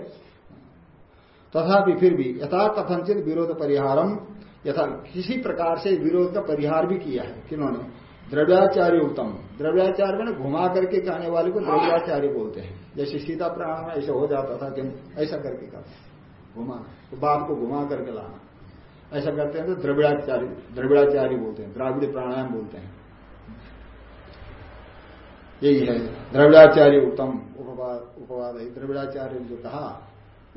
S1: तथापि फिर भी यथा कथनचित विरोध परिहारम यथा किसी प्रकार से विरोध का परिहार भी किया है। किन्होंने? द्रव्याचार्य उत्तम द्रव्याचार्य में घुमा करके कहने वाले को द्रव्याचार्य बोलते हैं। जैसे सीता प्राण में ऐसा हो जाता था कि ऐसा करके करते घुमा तो बाप को घुमा करके लाना। ऐसा करते हैं तो द्रविड़ाचार्य द्रविड़ाचार्य बोलते हैं, द्राविड़ प्राणायाम बोलते हैं। यही है। द्रविड़ाचार्य उत्तम उपवाद उपवाद है। द्रविड़ाचार्य जो कहा,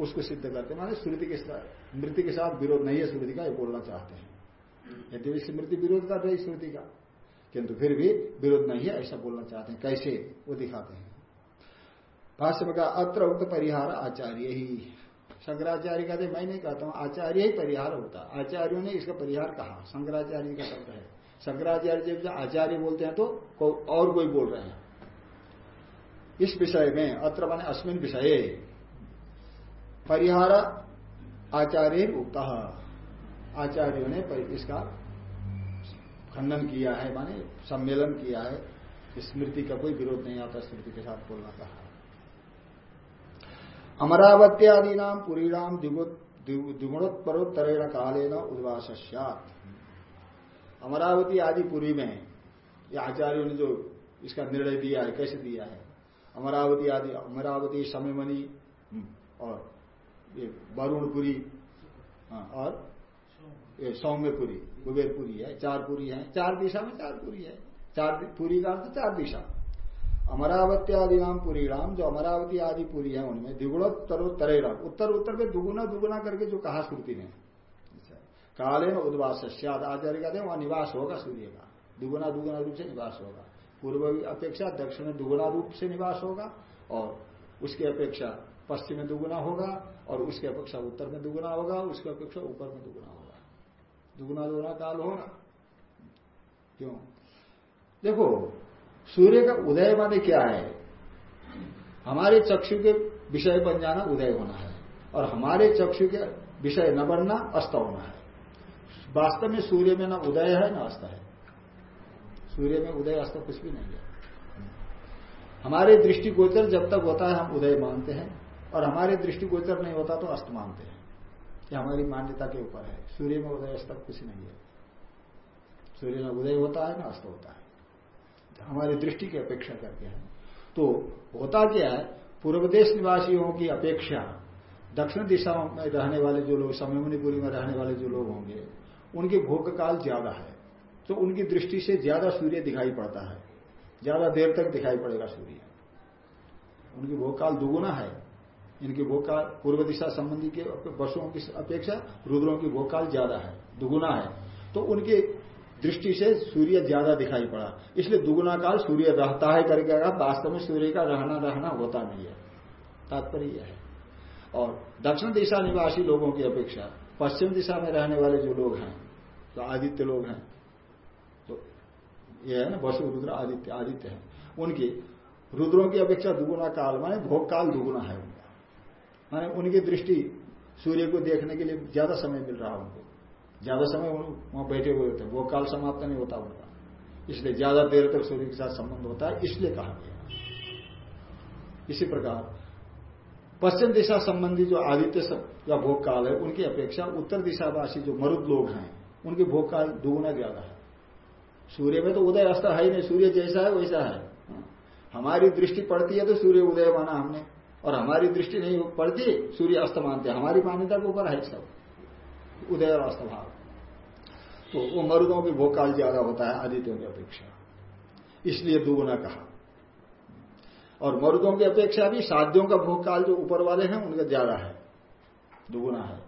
S1: उसको सिद्ध करते माने स्मृति के साथ मृत्यु के साथ विरोध नहीं है, स्मृति का, ये बोलना चाहते हैं। यदि स्मृति विरोध कर रही स्मृति का। किंतु फिर भी विरोध नहीं है, ऐसा बोलना चाहते हैं। कैसे? वो दिखाते हैं। भाष्य में कहा, अत्र उक्त परिहार आचार्य ही। शंकराचार्य कहते, मैं नहीं कहता हूँ, आचार्य ही परिहार होता। आचार्यों ने इसका परिहार कहा। शंकराचार्य का शब्द है। शंकराचार्य जब आचार्य बोलते हैं तो को, और कोई बोल रहे हैं। इस विषय में, अत्र माने अस्मिन विषय, परिहार आचार्य उक्त। आचार्यों ने इसका खंडन किया है माने सम्मेलन किया है स्मृति का कोई विरोध नहीं आता स्मृति के साथ बोलना कहा अमरावती आदि नाम पुरी नाम द्विगुणोत्तरोत्तरेण काले न उद्वास अमरावती आदि पुरी में ये आचार्यों ने जो इसका निर्णय दिया है कैसे दिया है? अमरावती आदि अमरावती समयमणि और ये वरुणपुरी हाँ, और ये सौम्यपुरी कुबेरपुरी है, चार पुरी है। चार दिशा में चार पुरी है। चार पुरी का अर्थ चार दिशा। अमरावती आदि नाम पुरी राम, जो अमरावती आदि पुरी है उनमें द्विगुणोत्तरोत्तरेण उत्तर उत्तर में दुगुना दुगुना करके जो कहा श्रुति ने काले न उद्वास आचार्य कहते हैं, वहाँ निवास होगा सूर्य का। दुगुना दुगुना रूप से निवास होगा। पूर्व की अपेक्षा दक्षिण में दुगुना रूप से निवास होगा, और उसकी अपेक्षा पश्चिम में दुगुना होगा, और उसकी अपेक्षा उत्तर में दुगुना होगा, उसकी अपेक्षा ऊपर में दुगुना होगा। दुगुना दुगुना काल होगा क्यों? देखो, सूर्य का उदय माने क्या है? हमारे चक्षु के विषय बन जाना उदय होना है, और हमारे चक्षु के विषय न बनना अस्त होना है। वास्तव में सूर्य में न उदय है, न अस्त है। सूर्य में उदय, अस्त कुछ भी नहीं है। हमारे दृष्टिगोचर जब तक होता है, हम उदय मानते हैं, और हमारे दृष्टिगोचर नहीं होता तो अस्त मानते हैं। ये हमारी मान्यता के ऊपर है। सूर्य में उदय अस्त कुछ नहीं है। सूर्य में उदय होता है ना, अस्त होता है। हमारी दृष्टि की अपेक्षा करते हैं तो होता क्या है, पूर्व देश निवासियों की अपेक्षा दक्षिण दिशा में रहने वाले जो लोग समयमणिपुरी में रहने वाले जो लोग होंगे, उनके भोग काल ज़्यादा है। तो उनकी दृष्टि से ज़्यादा सूर्य दिखाई पड़ता है। ज़्यादा देर तक दिखाई पड़ेगा सूर्य। उनकी भोग काल दुगुना है। इनकी भोकाल पूर्व दिशा संबंधी के वर्षों की अपेक्षा रुद्रों की भोकाल ज़्यादा है, दुगुना है। तो उनकी दृष्टि से सूर्य ज़्यादा दिखाई पड़ा। इसलिए दुगुना काल सूर्य रहता है करके अगर वास्तव में सूर्य का रहना रहना होता नहीं है। तात्पर्य है। और दक्षिण दिशा निवासी लोगों की अपेक्षा पश्चिम दिशा में रहने वाले जो लोग हैं, जो आदित्य लोग हैं ये है ना वसु रुद्र आदित्य आदित्य है, उनकी रुद्रों की अपेक्षा दुगुना काल माने भोग काल दुगुना है उनका। माने उनकी दृष्टि सूर्य को देखने के लिए ज़्यादा समय मिल रहा उनको। ज़्यादा समय वहाँ बैठे हुए होते हैं। भोग काल समाप्त नहीं होता उनका। इसलिए ज़्यादा देर तक सूर्य के साथ संबंध होता है, इसलिए कहा गया इसी प्रकार, पश्चिम दिशा संबंधी जो आदित्य का भोग काल है, उनकी अपेक्षा उत्तर दिशावासी जो मरुद लोग हैं, उनके भोग काल दुगुना ज़्यादा है। सूर्य में तो उदय अस्त है ही नहीं। सूर्य जैसा है, वैसा है। हमारी दृष्टि पड़ती है तो सूर्य उदय माना हमने। और हमारी दृष्टि नहीं पड़ती, सूर्य अस्त मानते हमारी मान्यता के ऊपर है सब। उदय और अस्त भाव। तो वो मर्दों की भोकाल ज़्यादा होता है, आदित्यों की अपेक्षा। इसलिए दुगुना कहा। और मर्दों की अपेक्षा भी साध्यों का भोगकाल जो ऊपर वाले हैं, उनका ज़्यादा है। दुगुना है।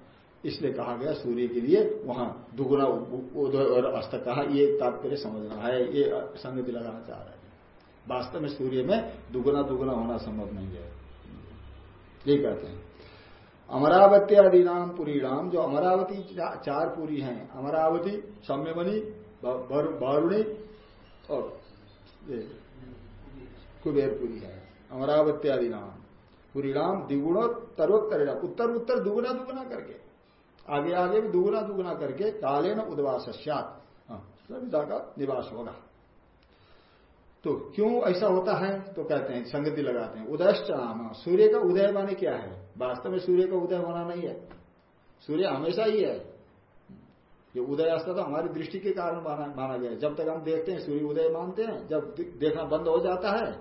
S1: इसलिए कहा गया सूर्य के लिए वहाँ दुगुना उदय और अस्त कहा, ये तात्पर्य समझना है, ये संगति लगाना चाह रहे हैं। वास्तव में सूर्य में दुगुना दुगुना होना संभव नहीं है। ये कहते हैं। अमरावती आदि नाम पुरी नाम जो अमरावती चार पुरी हैं अमरावती सम्यमणि बारुणी और कुबेरपुरी है। अमरावती आदि नाम पुरी नाम द्विगुणोत्तरोत्तर उत्तर उत्तर दुगुना दुगुना करके आगे आगे भी दुगुना दुगुना करके काले न उद्वास हाँ, सविता का निवास होगा। तो क्यों ऐसा होता है? तो कहते हैं संगति लगाते हैं। उदयश्च नाम सूर्य का उदय माने क्या है? वास्तव में सूर्य का उदय होना नहीं है। सूर्य हमेशा ही है। ये उदय अस्त तो हमारी दृष्टि के कारण माना, माना गया जब तक हम देखते हैं सूर्य उदय मानते हैं जब देखना बंद हो जाता है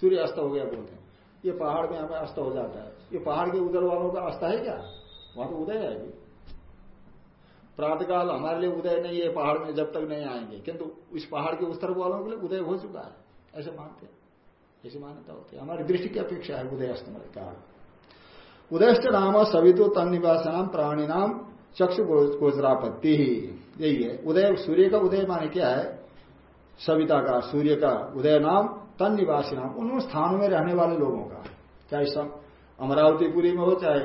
S1: सूर्य अस्त हो गया बोलते हैं। ये पहाड़ में हमें अस्त हो जाता है। ये पहाड़ के उदर वालों का अस्त है क्या? वहाँ तो उदय है। प्रातकाल हमारे लिए उदय नहीं है पहाड़ में जब तक नहीं आएँगे। किंतु इस पहाड़ के उस तरफ़ वालों के लिए उदय हो चुका है। ऐसे मानते ऐसी मान्यता होती है। हमारी दृष्टि की अपेक्षा है उदय काल उदयस्त नाम सभी तो तन निवास नाम प्राणी नाम चक्षु गोचरापत्ति ही। यही है। उदय, सूर्य का उदय माने क्या है? सविता का, सूर्य का उदय नाम, तन निवासी नाम। उन स्थानों में रहने वाले लोगों का। चाहे अमरावतीपुरी में हो, चाहे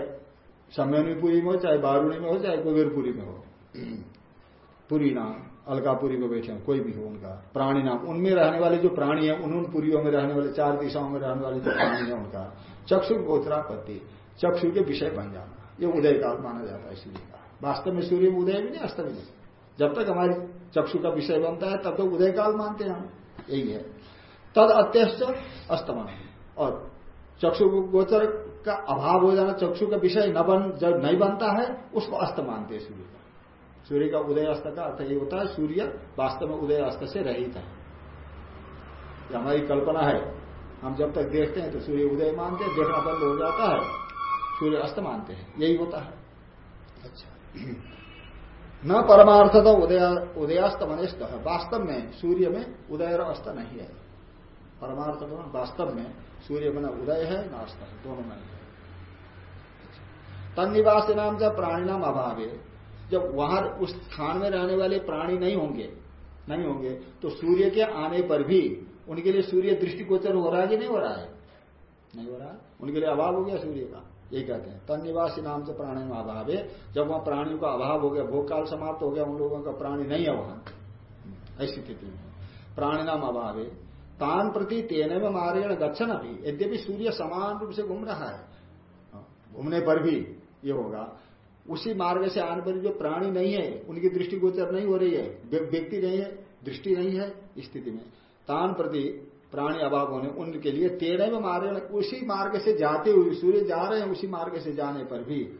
S1: सम्यनीपुरी में हो, चाहे बारूणी में हो, चाहे कुबेरपुरी में हो। (clears throat) पुरी नाम। अलकापुरी में बैठे कोई भी हो उनका प्राणी नाम। उनमें रहने वाले जो प्राणी है, उन उन पुरियों में रहने वाले, चार दिशाओं में रहने वाले जो प्राणी है उनका, चक्षु गोचरापत्ति चक्षु के विषय बन जाना। ये उदय काल माना जाता है सूर्य का। वास्तव में सूर्य उदय भी नहीं अस्त भी नहीं। जब तक हमारे चक्षु का विषय बनता है, तब तक उदय काल मानते हैं हम। यही है। तद अत्यस्त अस्तमन और चक्षु गोचर का अभाव हो जाना, चक्षु का विषय न बन, जब नहीं बनता है, उसको अस्त मानते हैं सूर्य का। सूर्य का उदय अस्त का अर्थ ये होता है सूर्य वास्तव में उदय अस्त से रहित है। हमारी कल्पना है। हम जब तक देखते हैं तो सूर्य उदय मानते हैं देखना बंद हो जाता है सूर्य अस्त मानते हैं। यही होता है। अच्छा। न परमार्थ तो उदय उदयास्त मनिष्ठ वास्तव में सूर्य में उदय और अस्त नहीं है। परमार्थ तो वास्तव में सूर्य में उदय है न अस्त है। दोनों में है। तनिवासी नाम जब प्राणी नाम अभाव। है जब वहाँ उस स्थान में रहने वाले प्राणी नहीं होंगे नहीं होंगे तो सूर्य के आने पर भी उनके लिए सूर्य दृष्टिगोचर हो रहा है कि नहीं हो रहा है? नहीं हो रहा। उनके लिए अभाव हो गया सूर्य का ये कहते हैं। तन निवासी नाम से प्राणी में अभाव है। जब वहाँ प्राणियों का अभाव हो गया भोग काल समाप्त हो गया उन लोगों का प्राणी नहीं है वहाँ। ऐसी स्थिति में प्राणी नाम अभाव है। तान प्रति तेने में मारेण गच्छन अभी यद्यपि सूर्य समान रूप से घूम रहा है। हाँ, घूमने पर भी ये होगा। उसी मार्ग से आने पर जो प्राणी नहीं है, उनकी दृष्टि गोचर नहीं हो रही है व्यक्ति नहीं है, दृष्टि नहीं है स्थिति में। तान प्रति प्राणी अभाव होने, उनके लिए तेरह में मार्ग उसी मार्ग से जाते हुए, सूर्य जा रहे हैं उसी मार्ग से जाने पर भी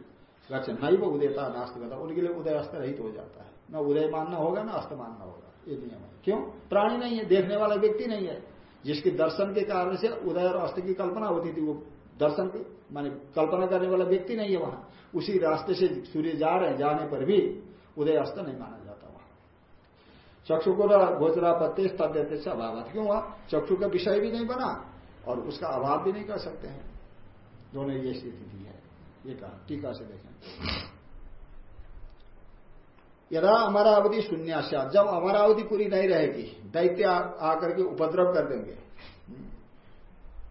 S1: लक्ष्य नहीं वो उदयता नास्त करता उनके लिए उदय अस्त रहित हो जाता है। न उदय मानना होगा, ना अस्त मानना होगा। ये नियम है। क्यों? प्राणी नहीं है, देखने वाला व्यक्ति नहीं है। जिसके दर्शन के कारण से उदय और अस्त की कल्पना होती थी, वो दर्शन माने कल्पना करने वाला व्यक्ति नहीं है वहाँ। उसी रास्ते से सूर्य जा रहे जाने पर भी उदय अस्त नहीं माना जाता वहाँ। चक्षु को गोचरा पत्ते तद्यते से अभाव क्यों वहाँ? चक्षु का विषय भी नहीं बना और उसका अभाव भी नहीं कर सकते हैं। दोनों ये स्थिति दी है। ये कहा, टीका से देखें। यदा अमरावधि शून्य जब अमरावधि पूरी नहीं रहेगी, दैत्य आकर के उपद्रव कर देंगे।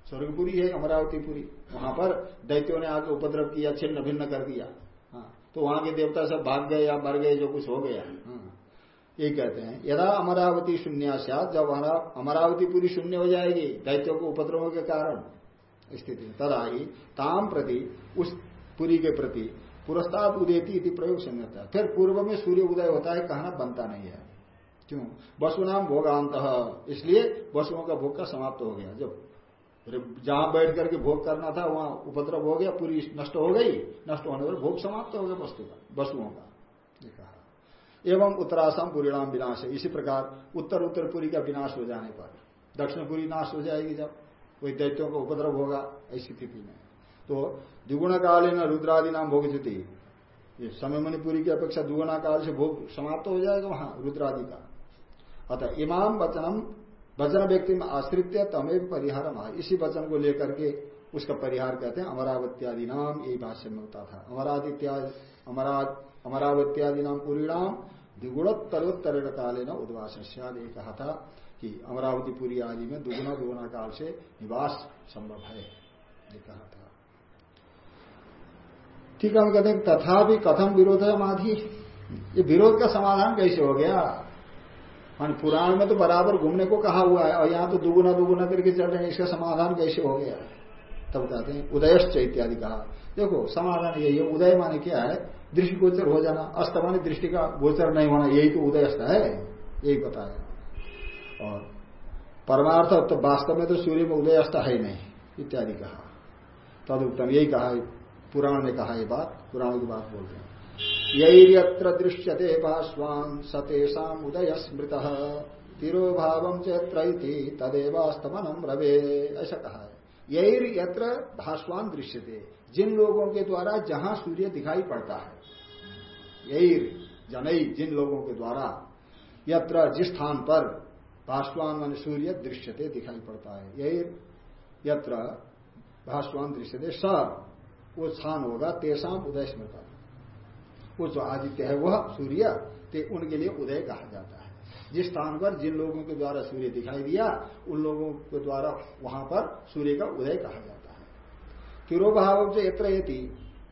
S1: स्वर्गपुरी है अमरावतीपुरी वहाँ पर दैत्यों ने आके उपद्रव किया छिन्न भिन्न कर दिया। हाँ तो वहाँ के देवता सब भाग गए या मर गए जो कुछ हो गया। हाँ, यही कहते हैं। यदा अमरावती शून्य सात जब अमरावतीपुरी शून्य हो जाएगी दैत्यों को उपद्रवों के कारण स्थिति। तदा ही ताम प्रति उस पुरी के प्रति पुरस्ताद उदयती इति प्रयोग है फिर पूर्व में सूर्य उदय होता है कहना बनता नहीं है। क्यों? वसु नाम भोगांत इसलिए वसुओं का भोग का समाप्त हो गया। जब जहाँ बैठ करके भोग करना था, वहाँ उपद्रव हो गया, पूरी नष्ट हो गई, नष्ट होने पर भोग समाप्त हो गया वस्तु का, वस्तुओं का, ये कहा। एवं उत्तरासम विनाश है। इसी प्रकार उत्तर उत्तरपुरी का विनाश हो जाने पर दक्षिणपुरी नाश हो जाएगी जब कोई दैत्यों का उपद्रव होगा, ऐसी स्थिति में। तो द्विगुण कालीन रुद्रादि नाम भोग स्थिति, ये समय मणिपुरी की अपेक्षा दुगुणा काल से भोग समाप्त हो जाएगा वहाँ, रुद्रादि का। अतः इमाम वचनम वचन व्यक्ति में आश्रित तमेव परिहार इसी वचन को लेकर के उसका परिहार कहते हैं, अमरावत्यादि नाम यही भाष्य में होता था। अमरादित्यादि अमरावत्यादि नाम नाम द्विगुणोत्तरोत्तर काले न उद्वास ये कहा था कि अमरावती पुरी आदि में दुगुना दुगुना काल से निवास संभव है, ये कहा था। ठीक है, हम कहते हैं, तथापि कथम विरोध है माधी ये विरोध का समाधान कैसे हो गया? मान पुराण में तो बराबर घूमने को कहा हुआ है, और यहाँ तो दुगुना दुगुना करके चल रहे हैं, इसका समाधान कैसे हो गया? है तब कहते हैं, उदयश्च इत्यादि कहा। देखो, समाधान यही है, उदय माने क्या है? दृष्टि गोचर हो जाना। अस्त माने दृष्टि का गोचर नहीं होना, यही तो उदयस्त है, यही बताया और परमार्थ तो वास्तव में तो सूर्य में उदयस्त है नहीं, इत्यादि कहा। तद उत्तम यही कहा पुराण ने कहा ये बात, पुराणों की बात बोलते हैं। यत्र दृश्यते पाश्वान सतेषा उदय स्मृत तिरोभाव चैत्री तदेवास्तमनम रवे, ऐसा कहा है। यही यत्र भास्वान दृश्यते। जिन लोगों के द्वारा जहाँ सूर्य दिखाई पड़ता है यही जनई जिन लोगों के द्वारा यत्र जिस स्थान पर भास्वान मान सूर्य दृश्यते दिखाई पड़ता है यही यत्र भास्वान दृश्यते। स, वो स्थान होगा तेसाम उदय स्मृत वो जो आदित्य है वह सूर्य ते उनके लिए उदय कहा जाता है। जिस स्थान पर जिन लोगों के द्वारा सूर्य दिखाई दिया उन लोगों के द्वारा वहाँ पर सूर्य का उदय कहा जाता है। तिरोभाव जो यत्र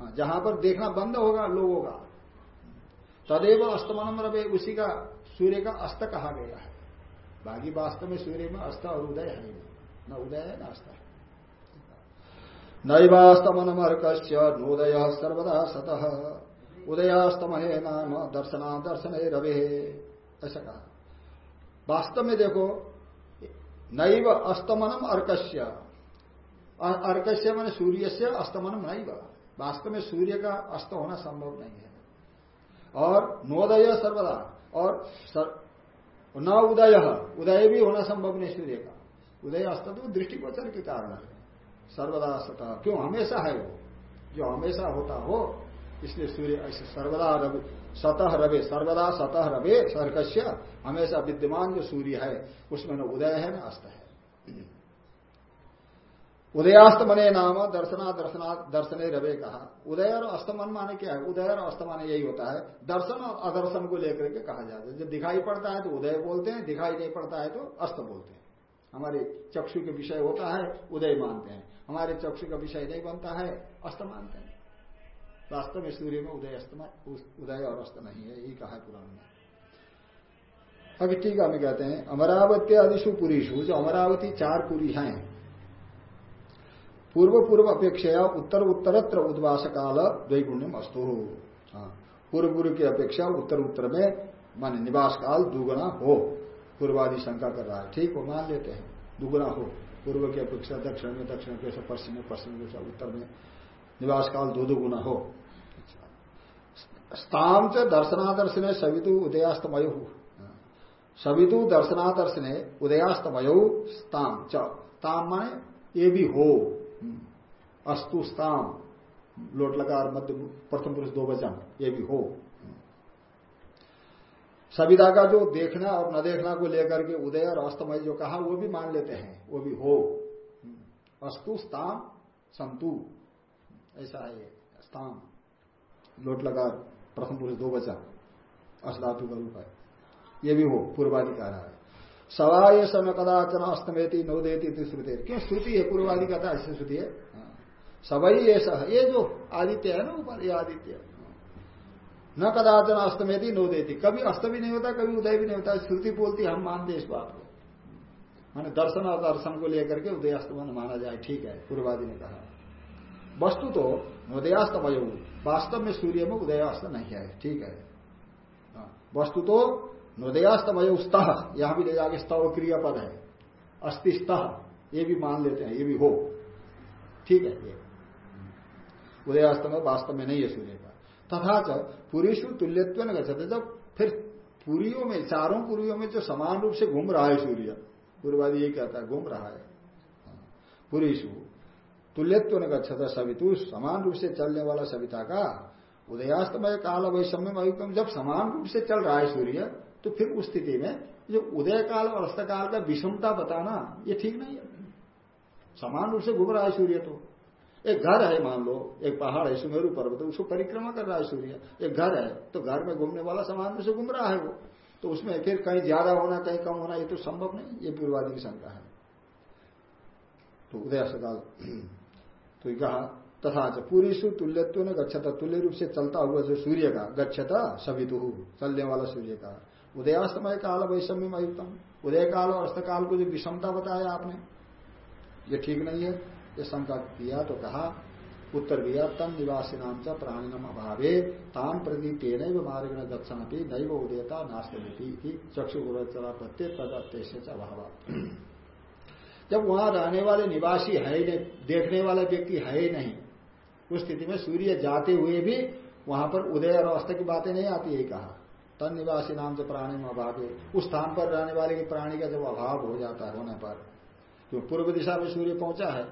S1: हाँ, जहाँ पर देखना बंद होगा लोगों का। तदेव अस्तमनम रवे उसी का सूर्य का अस्त कहा गया है। बाकी वास्तव में सूर्य में अस्त और उदय है न उदय है न अस्त है। अर्क नोदय सर्वदा सतह उदयास्तमहे नाम दर्शना दर्शन रवे। ऐसा कहा। वास्तव में देखो नैव अस्तमनम अर्कश्य अर्कश्य मैंने सूर्य से अस्तमनम नहीं वास्तव में सूर्य का अस्त होना संभव नहीं है। और नोदय सर्वदा। और सर, न उदय। उदय भी होना संभव नहीं सूर्य का। उदय अस्त तो दृष्टिगोचर के कारण है। सर्वदा सतह क्यों? हमेशा है वो। जो हमेशा होता हो इसलिए सूर्य ऐसे सर्वदा रवि सतह रवे, सर्वदा सतह रवे सर्कस्य हमेशा विद्यमान जो सूर्य है, उसमें न उदय है, न अस्त है। उदयास्तमने नाम दर्शना दर्शना, दर्शने रवे कहा। उदय और अस्तमन माने क्या है? उदय और अस्तमन यही होता है। दर्शन और अदर्शन को लेकर के कहा जाता है। जब दिखाई पड़ता है तो उदय बोलते हैं, दिखाई नहीं पड़ता है तो अस्त बोलते हैं। हमारे चक्षु के विषय होता है, उदय मानते हैं। हमारे चक्षु का विषय नहीं बनता है, अस्त मानते हैं। वास्तव में सूर्य में उदय अस्त उदय और अस्त नहीं है, यही कहा पुराण में। अभी ठीक है कहते हैं, अमरावती आदिशु पुरीशु जो अमरावती चार पुरी हैं। पूर्व पूर्व अपेक्षा उत्तर उत्तरत्र उद्वास काल द्वैगुण्यम अस्तु। हाँ पूर्व पूर्व की अपेक्षा उत्तर उत्तर में, मान निवास काल दुगुना हो। पूर्वादि शंका कर रहा है, ठीक हो मान लेते हैं, दुगुना हो। पूर्व की अपेक्षा दक्षिण में, दक्षिण के पश्चिम में, पश्चिम के उत्तर में। निवास काल दो दो गुना हो। स्ताम च दर्शनादर्शने सवितु उदयास्तमय। सवितु दर्शनादर्शने उदयास्तमय स्ताम च। ताम माने ये भी हो। अस्तुस्ताम लोट लगा मध्य प्रथम पुरुष दो वचन, ये भी हो। सविता का जो देखना और न देखना को लेकर के उदय और अस्तमय जो कहा, वो भी मान लेते हैं, वो भी हो। अस्तु स्ताम संतु। ऐसा है, स्थान, लोट लगा, प्रथम पुरुष दो बचा असधातु का रूप है। ये भी हो पूर्वादि कह रहा है। सवा ये समय कदाचन अस्तमेती नवदेती श्रुति क्यों? श्रुति है पूर्वादि ऐसी श्रुति है। सबई ऐसा ये जो आदित्य है ना ऊपर, ये आदित्य न कदाचन अस्तमेती नो देती कभी अस्त भी नहीं होता, कभी उदय भी नहीं होता। श्रुति बोलती हम मानते इस बात को। मैंने दर्शन और दर्शन को लेकर के उदयास्तमन माना जाए, ठीक है, पूर्वादि ने कहा। वस्तु तो उदयास्तमय वास्तव में सूर्य में उदयास्त नहीं है ठीक है? हाँ, वस्तु तो नोदयास्तमय स्तः यहाँ भी ले जाके स्तव क्रिया पद है। अस्तिस्तः ये भी मान लेते हैं ये भी हो। ठीक है ये। उदयास्त में वास्तव में नहीं है सूर्य का। तथा च पुरीशु तुल्यत्व न गच्छते जब फिर पुरियों में चारों पुरियों में जो समान रूप से घूम रहा है सूर्य पूर्वादि ये कहता है घूम रहा है। पुरीशु तुल्यत्व न गच्छता सवितु, समान रूप से चलने वाला सविता का उदयास्तमय काल वैषम्य अयुक्तम। जब समान रूप से चल रहा है सूर्य तो फिर उस स्थिति में जो उदय काल और अस्त काल का विषमता बताना, ये ठीक नहीं है। समान रूप से घूम रहा है सूर्य तो। एक घर है, मान लो, एक पहाड़ है, सुमेरु पर्वत, उसको परिक्रमा कर रहा है सूर्य। एक घर है तो घर में घूमने वाला समान रूप से घूम रहा है वो। तो उसमें फिर कहीं ज़्यादा होना, कहीं कम होना, ये तो संभव नहीं, ये पूर्वादि की शंका है। तो उदय सकाल तो तथा पुरीशु तुल्यत्व ने गच्छता। तुल्य रूप से चलता हुआ जो सूर्य का, गच्छता, सवितु, चलने वाला सूर्य का। उदयास्तमय काल वैषम्य अयुक्तम। उदय काल और अस्त काल को जो विषमता बताया आपने, ये ठीक नहीं है। ये शंका किया तो कहा, उत्तर दिया, तम निवासी नाम च प्राणिनम अभावे, ताम प्रति तेन मार्ग गच्छनपी नैव उदयता नास्ती चक्षु प्रत्येक तद अभाव। जब वहाँ रहने वाले निवासी है ही नहीं, देखने वाला व्यक्ति है ही नहीं, उस स्थिति में सूर्य जाते हुए भी वहाँ पर उदय और अस्त की बातें नहीं आती, यही कहा। तन निवासी नाम से प्राणी में अभाव उस स्थान पर रहने वाले की प्राणी का जब अभाव हो जाता है होने पर तो पूर्व दिशा में सूर्य पहुँचा है,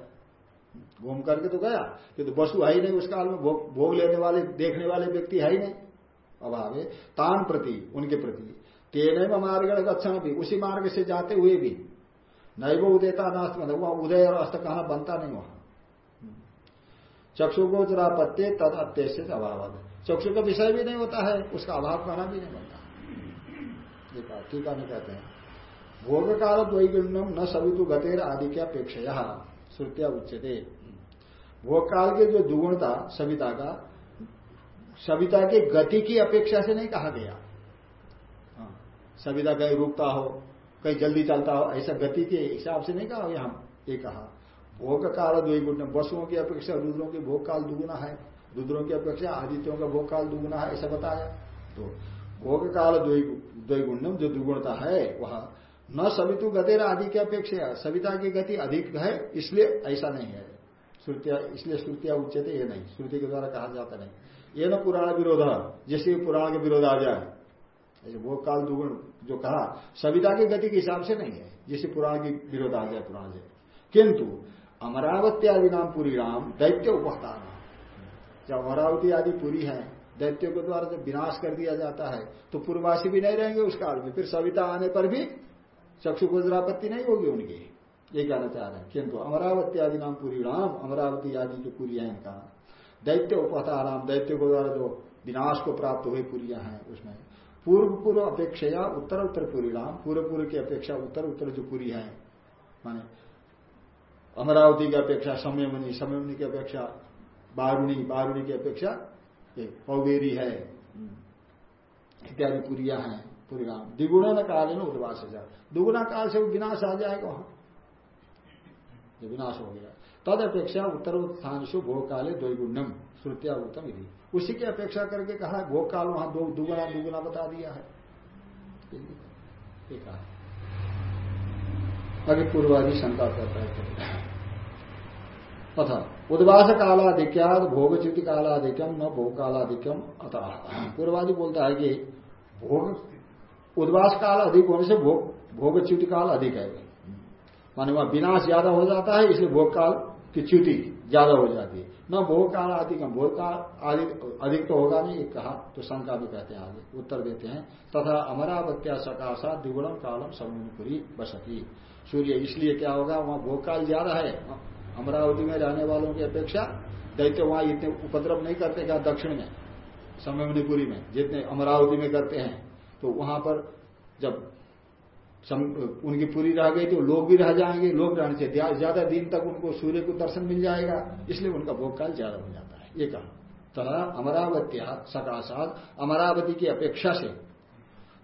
S1: घूम करके तो गया कि तो वसु है ही नहीं उस काल में, भोग लेने वाले, देखने वाले व्यक्ति है ही नहीं। अभाव है। तान प्रति, उनके प्रति तेन मार्ग लक्षण भी उसी मार्ग से जाते हुए भी नैव उदयता नास्त मतलब वहाँ उदय और अस्त कहना बनता नहीं वहाँ। चक्षु गोचरापत्य तद अत्यश्य अभाव चक्षु का विषय भी नहीं होता है उसका अभाव कहना भी नहीं बनता। ठीक है कहते हैं। भोग काल द्वैगुण्यम न सवितु गतेर आदि की अपेक्षा श्रुतिया उच्चते भोग काल के जो दुगुण था सविता का सविता की गति की अपेक्षा से नहीं कहा गया। हाँ, सविता कहीं रूपता हो कहीं जल्दी चलता हो, ऐसा गति के हिसाब से नहीं कहा यहाँ ये कहा। भोग काल द्विगुण वसुओं की अपेक्षा रुद्रों की भोग काल दुगुना है। रुद्रों की अपेक्षा आदित्यों का भोग काल दुगुना है, ऐसा बताया। तो भोग काल द्विगुण्यम जो दुगुणता है, वह न सवितु गतिर आदि की अपेक्षा, सविता की गति अधिक है, इसलिए ऐसा नहीं है। श्रुतिया, इसलिए श्रुतिया उच्चते ये नहीं। श्रुति के द्वारा कहा जाता नहीं। ये न पुराण विरोध, जैसे पुराण के विरोध आ जाए वो काल दुगुण जो कहा, सविता की गति के हिसाब से नहीं है। जिसे पुराण की विरोध आ जाए पुराण से। किंतु, अमरावती आदि नाम पूरी राम, दैत्य उपहता जब अमरावती आदि पूरी है, दैत्य के द्वारा जब विनाश कर दिया जाता है तो पूर्ववासी भी नहीं रहेंगे उस काल में। फिर सविता आने पर भी चक्षु गुजरापत्ति नहीं होगी उनकी। ये कहना चाह रहे हैं। किंतु अमरावती आदि नाम पूरी राम, अमरावती आदि जो पूरी है इनका। दैत्य उपहता राम, दैत्य के द्वारा जो विनाश को प्राप्त हुई पुरिया हैं, उसमें पूर्व पूर्व अपेक्षा उत्तर उत्तर पूरी राम पूर्व पूर्व की अपेक्षा उत्तर उत्तर जो पूरी है, माने अमरावती की अपेक्षा समयमणि समयमणि की अपेक्षा, बारुणी बारुणी की अपेक्षा पौबेरी है, इत्यादि पुरिया है पूरी राम द्विगुण न काल न उद्वास जा दुगुना काल से विनाश आ जाएगा वहाँ। विनाश हो गया। तद अपेक्षा उत्तर उत्थान से भोग काले द्विगुण्यम। श्रुतिया उत्तम विधि उसी की अपेक्षा करके कहा भोग काल वहाँ दो दुगुना दुगुना बता दिया है। अभी पूर्वादि शंका करता है। तथा उद्वास कालाधिक्याद भोगच्युति कालाधिक्यम न भोग कालाधिक्यम अतः। पूर्वादि बोलता है कि भोग उद्वास काल अधिक होने से भोग भोगच्युति काल अधिक है। माने वहाँ विनाश ज़्यादा हो जाता है, इसलिए भोग काल की च्युति। ज़्यादा हो जाती है। न भोग काल अधिकम भोग काल अधिक तो होगा नहीं, कहा तो शंका भी कहते हैं आगे, उत्तर देते हैं। तथा अमरावत्या सकाशा द्विगुणम कालम समूहपुरी बसती सूर्य इसलिए क्या होगा, वहाँ भोग काल ज़्यादा है। अमरावती में रहने वालों की अपेक्षा दैत्य वहाँ इतने उपद्रव नहीं करते क्या दक्षिण में समयमणिपुरी में, जितने अमरावती में करते हैं। तो वहाँ पर जब उनकी पूरी रह गई तो लोग भी रह जाएँगे लोग रहने से ज़्यादा दिन तक उनको सूर्य को दर्शन मिल जाएगा इसलिए उनका भोग काल ज़्यादा हो जाता है। ये कहा। तथा अमरावत्या सकाशात अमरावती की अपेक्षा से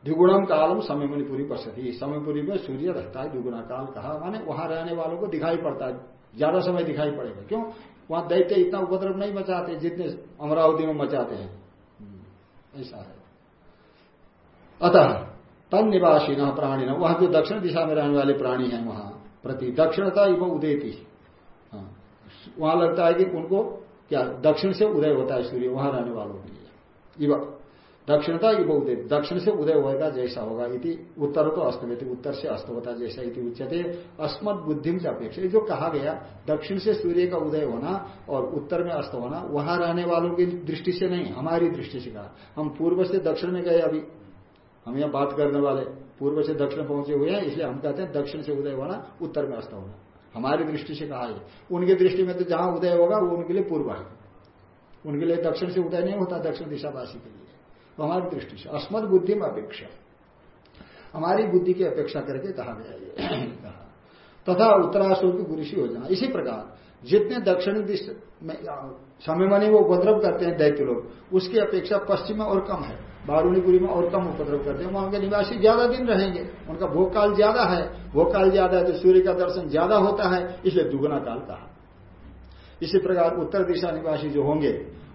S1: द्विगुणम कालम समयमणिपुरी बसती। समयपुरी में सूर्य रहता है द्विगुणा काल कहा माने वहाँ रहने वालों को दिखाई पड़ता है ज़्यादा समय दिखाई पड़ेगा। क्यों? वहाँ दैत्य इतना उपद्रव नहीं मचाते जितने अमरावती में मचाते हैं। हम्म, ऐसा है। अतः तन निवासी न प्राणी न वहाँ जो दक्षिण दिशा में रहने वाले प्राणी हैं वहाँ, प्रति दक्षिणता एवं उदयती हाँ। वहाँ लगता है कि उनको क्या, दक्षिण से उदय होता है सूर्य, वहाँ रहने वालों के लिए। दक्षिणता की बहुत दक्षिण से उदय होगा जैसा होगा इति, उत्तर तो अस्तमित उत्तर से अस्त होता जैसा इति उच्चते अस्मत बुद्धि से अपेक्षा जो कहा गया, दक्षिण से सूर्य का उदय होना और उत्तर में अस्त होना, वहाँ रहने वालों की दृष्टि से नहीं, हमारी दृष्टि से कहा। हम पूर्व से दक्षिण में गए अभी हम यहाँ बात करने वाले पूर्व से दक्षिण पहुँचे हुए हैं, इसलिए हम कहते हैं दक्षिण से उदय होना उत्तर में अस्त होना। हमारी दृष्टि से कहा है। उनकी दृष्टि में तो जहाँ उदय होगा, वो उनके लिए पूर्व है। उनके लिए दक्षिण से उदय नहीं होता, दक्षिण दिशावासी के लिए। तो हमारी दृष्टि से, अस्मद बुद्धि में अपेक्षा। हमारी बुद्धि की अपेक्षा करके कहा गया ये (clears throat) कहा। तथा उत्तराशोर की गुरुषि हो जाना। इसी प्रकार, जितने दक्षिण दिशा में समय मनी वो उपद्रव करते हैं दैत्य लोग, उसकी अपेक्षा पश्चिम और कम है। बारूणीपुरी में और कम उपद्रव करते हैं। वहाँ के निवासी ज़्यादा दिन रहेंगे। उनका भोग काल ज़्यादा है। भोग काल ज़्यादा है तो सूर्य का दर्शन ज़्यादा होता है, इसलिए दुगुना काल कहा। इसी प्रकार उत्तर दिशा निवासी जो होंगे,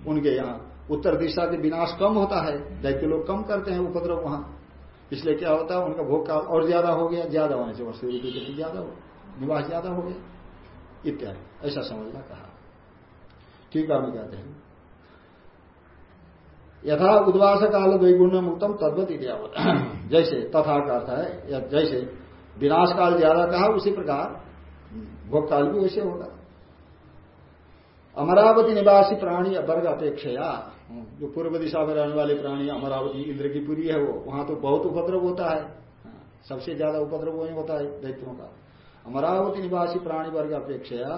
S1: उनके यहाँ उत्तर दिशा के विनाश कम होता है। दैत्य लोग कम करते हैं उपद्रव वहाँ। इसलिए क्या होता है, उनका भोग काल और ज़्यादा हो गया, ज़्यादा होने से सूर्य की गति ज़्यादा हो, निवास ज़्यादा हो गया। इत्यादि। ऐसा समझना कहा। ठीक है कहते हैं। यथा उद्वास काल द्विगुण मुक्तम तद्वत इतिहावत जैसे, तथा का अर्थ है जैसे विनाश काल ज़्यादा कहा, उसी प्रकार भोग काल भी वैसे होगा। अमरावती निवासी प्राणी वर्ग अपेक्षा जो पूर्व दिशा में रहने वाले प्राणी, अमरावती इंद्र की पुरी है वो, वहाँ तो बहुत उपद्रव होता है। सबसे ज़्यादा उपद्रव वही होता है, दैत्यों का। अमरावती निवासी प्राणी वर्ग अपेक्षा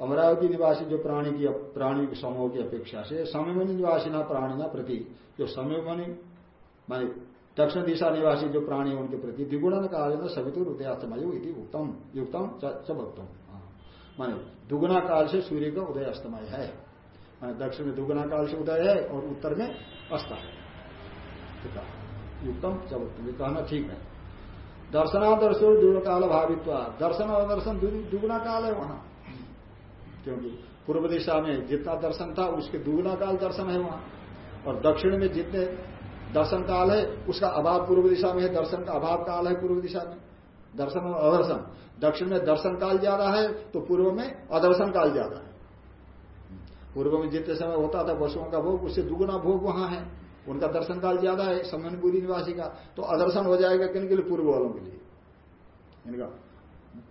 S1: अमरावती निवासी जो प्राणी की प्राणी समूह की अपेक्षा से समयमणि निवासी ना प्राणी ना प्रति, जो समयमणि माने दक्षिण दिशा निवासी जो प्राणी उनके प्रति द्विगुणन काल में सवितुर उदयास्तमय उत्तम युक्तम, च भक्तम। माने दुगुना काल से सूर्य का उदय अस्तमय है। माने दक्षिण में दुगुना काल से उदय है और उत्तर में अस्त है। युक्तम चबत्तम कहना ठीक है। दर्शनादर्शो दुगुण काल भावित्व। दर्शन और दर्शन दुगुना काल है वहाँ। क्योंकि पूर्व दिशा में जितना दर्शन था, उसके दुगुना काल दर्शन है वहाँ। और दक्षिण में जितने दर्शन काल है, उसका अभाव पूर्व दिशा में है, दर्शन का अभाव काल है पूर्व दिशा में। दर्शन और अदर्शन। दक्षिण में दर्शन काल ज़्यादा है तो पूर्व में अदर्शन काल ज़्यादा है। पूर्व में जितने समय होता था पशुओं का भोग, उससे दुगुना भोग वहाँ है। उनका दर्शन काल ज़्यादा है समनपुरी निवासी का। तो अदर्शन हो जाएगा किन के लिए? पूर्व वालों के लिए। इनका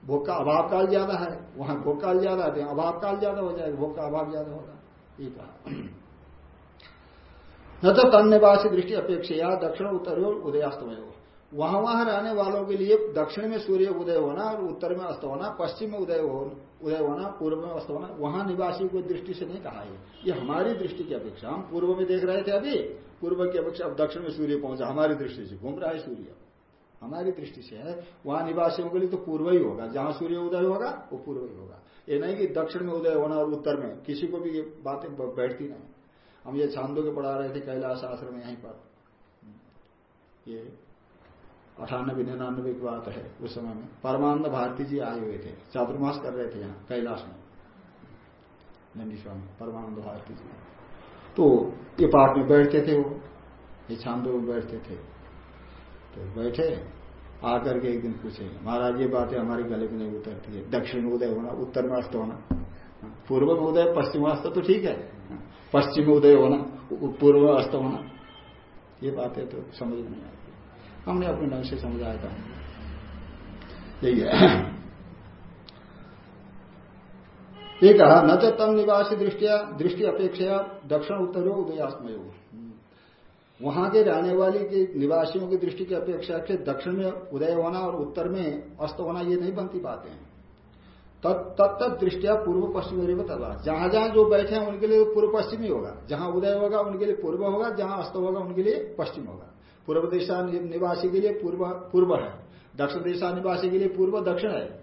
S1: भोग का अभाव काल ज़्यादा है, वहाँ भोग काल ज़्यादा है तो अभाव काल ज़्यादा हो जाएगा भोग का अभाव ज़्यादा होगा। ये कहा। (clears throat) न तो तन्यवासी दृष्टि अपेक्षा या दक्षिण उत्तर उदयास्तमय हो। वहाँ वहाँ रहने वालों के लिए दक्षिण में सूर्य उदय होना और उत्तर में अस्त होना, पश्चिम में उदय उदय होना, पूर्व में अस्त होना, वहाँ निवासी को दृष्टि से नहीं कहा है। ये हमारी दृष्टि की अपेक्षा, हम पूर्व में देख रहे थे अभी, पूर्व की अपेक्षा अब दक्षिण में सूर्य पहुँचा, हमारी दृष्टि से घूम रहा है सूर्य। हमारी दृष्टि से है, वहाँ निवासियों के लिए तो पूर्व ही होगा। जहाँ सूर्य उदय होगा, वो पूर्व ही होगा। ये नहीं कि दक्षिण में उदय होना और उत्तर में, किसी को भी ये बातें बैठती नहीं। हम ये छांदों के पढ़ा रहे थे, कैलाश आश्रम यहीं पर। ये अठानबे निन्यानबे की बात है उस समय में। परमानंद भारती जी आए हुए थे, चातुर्मास कर रहे थे यहाँ, कैलाश में। नंदी स्वामी, परमानंद भारती जी। तो ये पाठ में बैठते थे वो, ये छांदो में बैठते थे। तो बैठे आकर के एक दिन पूछे महाराज, ये बातें हमारे गले में नहीं उतरती है। दक्षिण उदय होना उत्तर में अस्त होना। पूर्व में उदय पश्चिम अस्त तो ठीक है। पश्चिम उदय होना पूर्व में अस्त होना। ये बातें तो समझ नहीं आती। हमने अपने ढंग से समझाया था। यही है। ये कहा, न तो तम निवासी दृष्टिया, दृष्टि अपेक्षा दक्षिण उत्तर उदयास्मय वहाँ के रहने वाली के निवासियों की दृष्टि की अपेक्षा से दक्षिण में उदय होना और उत्तर में अस्त होना ये नहीं बनती बातें। तत्त दृष्टिया पूर्व पश्चिम रेव तथा। जहाँ जहाँ जो बैठे हैं, उनके लिए पूर्व पश्चिम ही होगा। जहाँ उदय होगा, उनके लिए पूर्व होगा। जहाँ अस्त होगा, उनके लिए पश्चिम होगा। पूर्व दिशा निवासी के लिए पूर्व पूर्व है। दक्षिण दिशा निवासी के लिए पूर्व, दक्षिण है।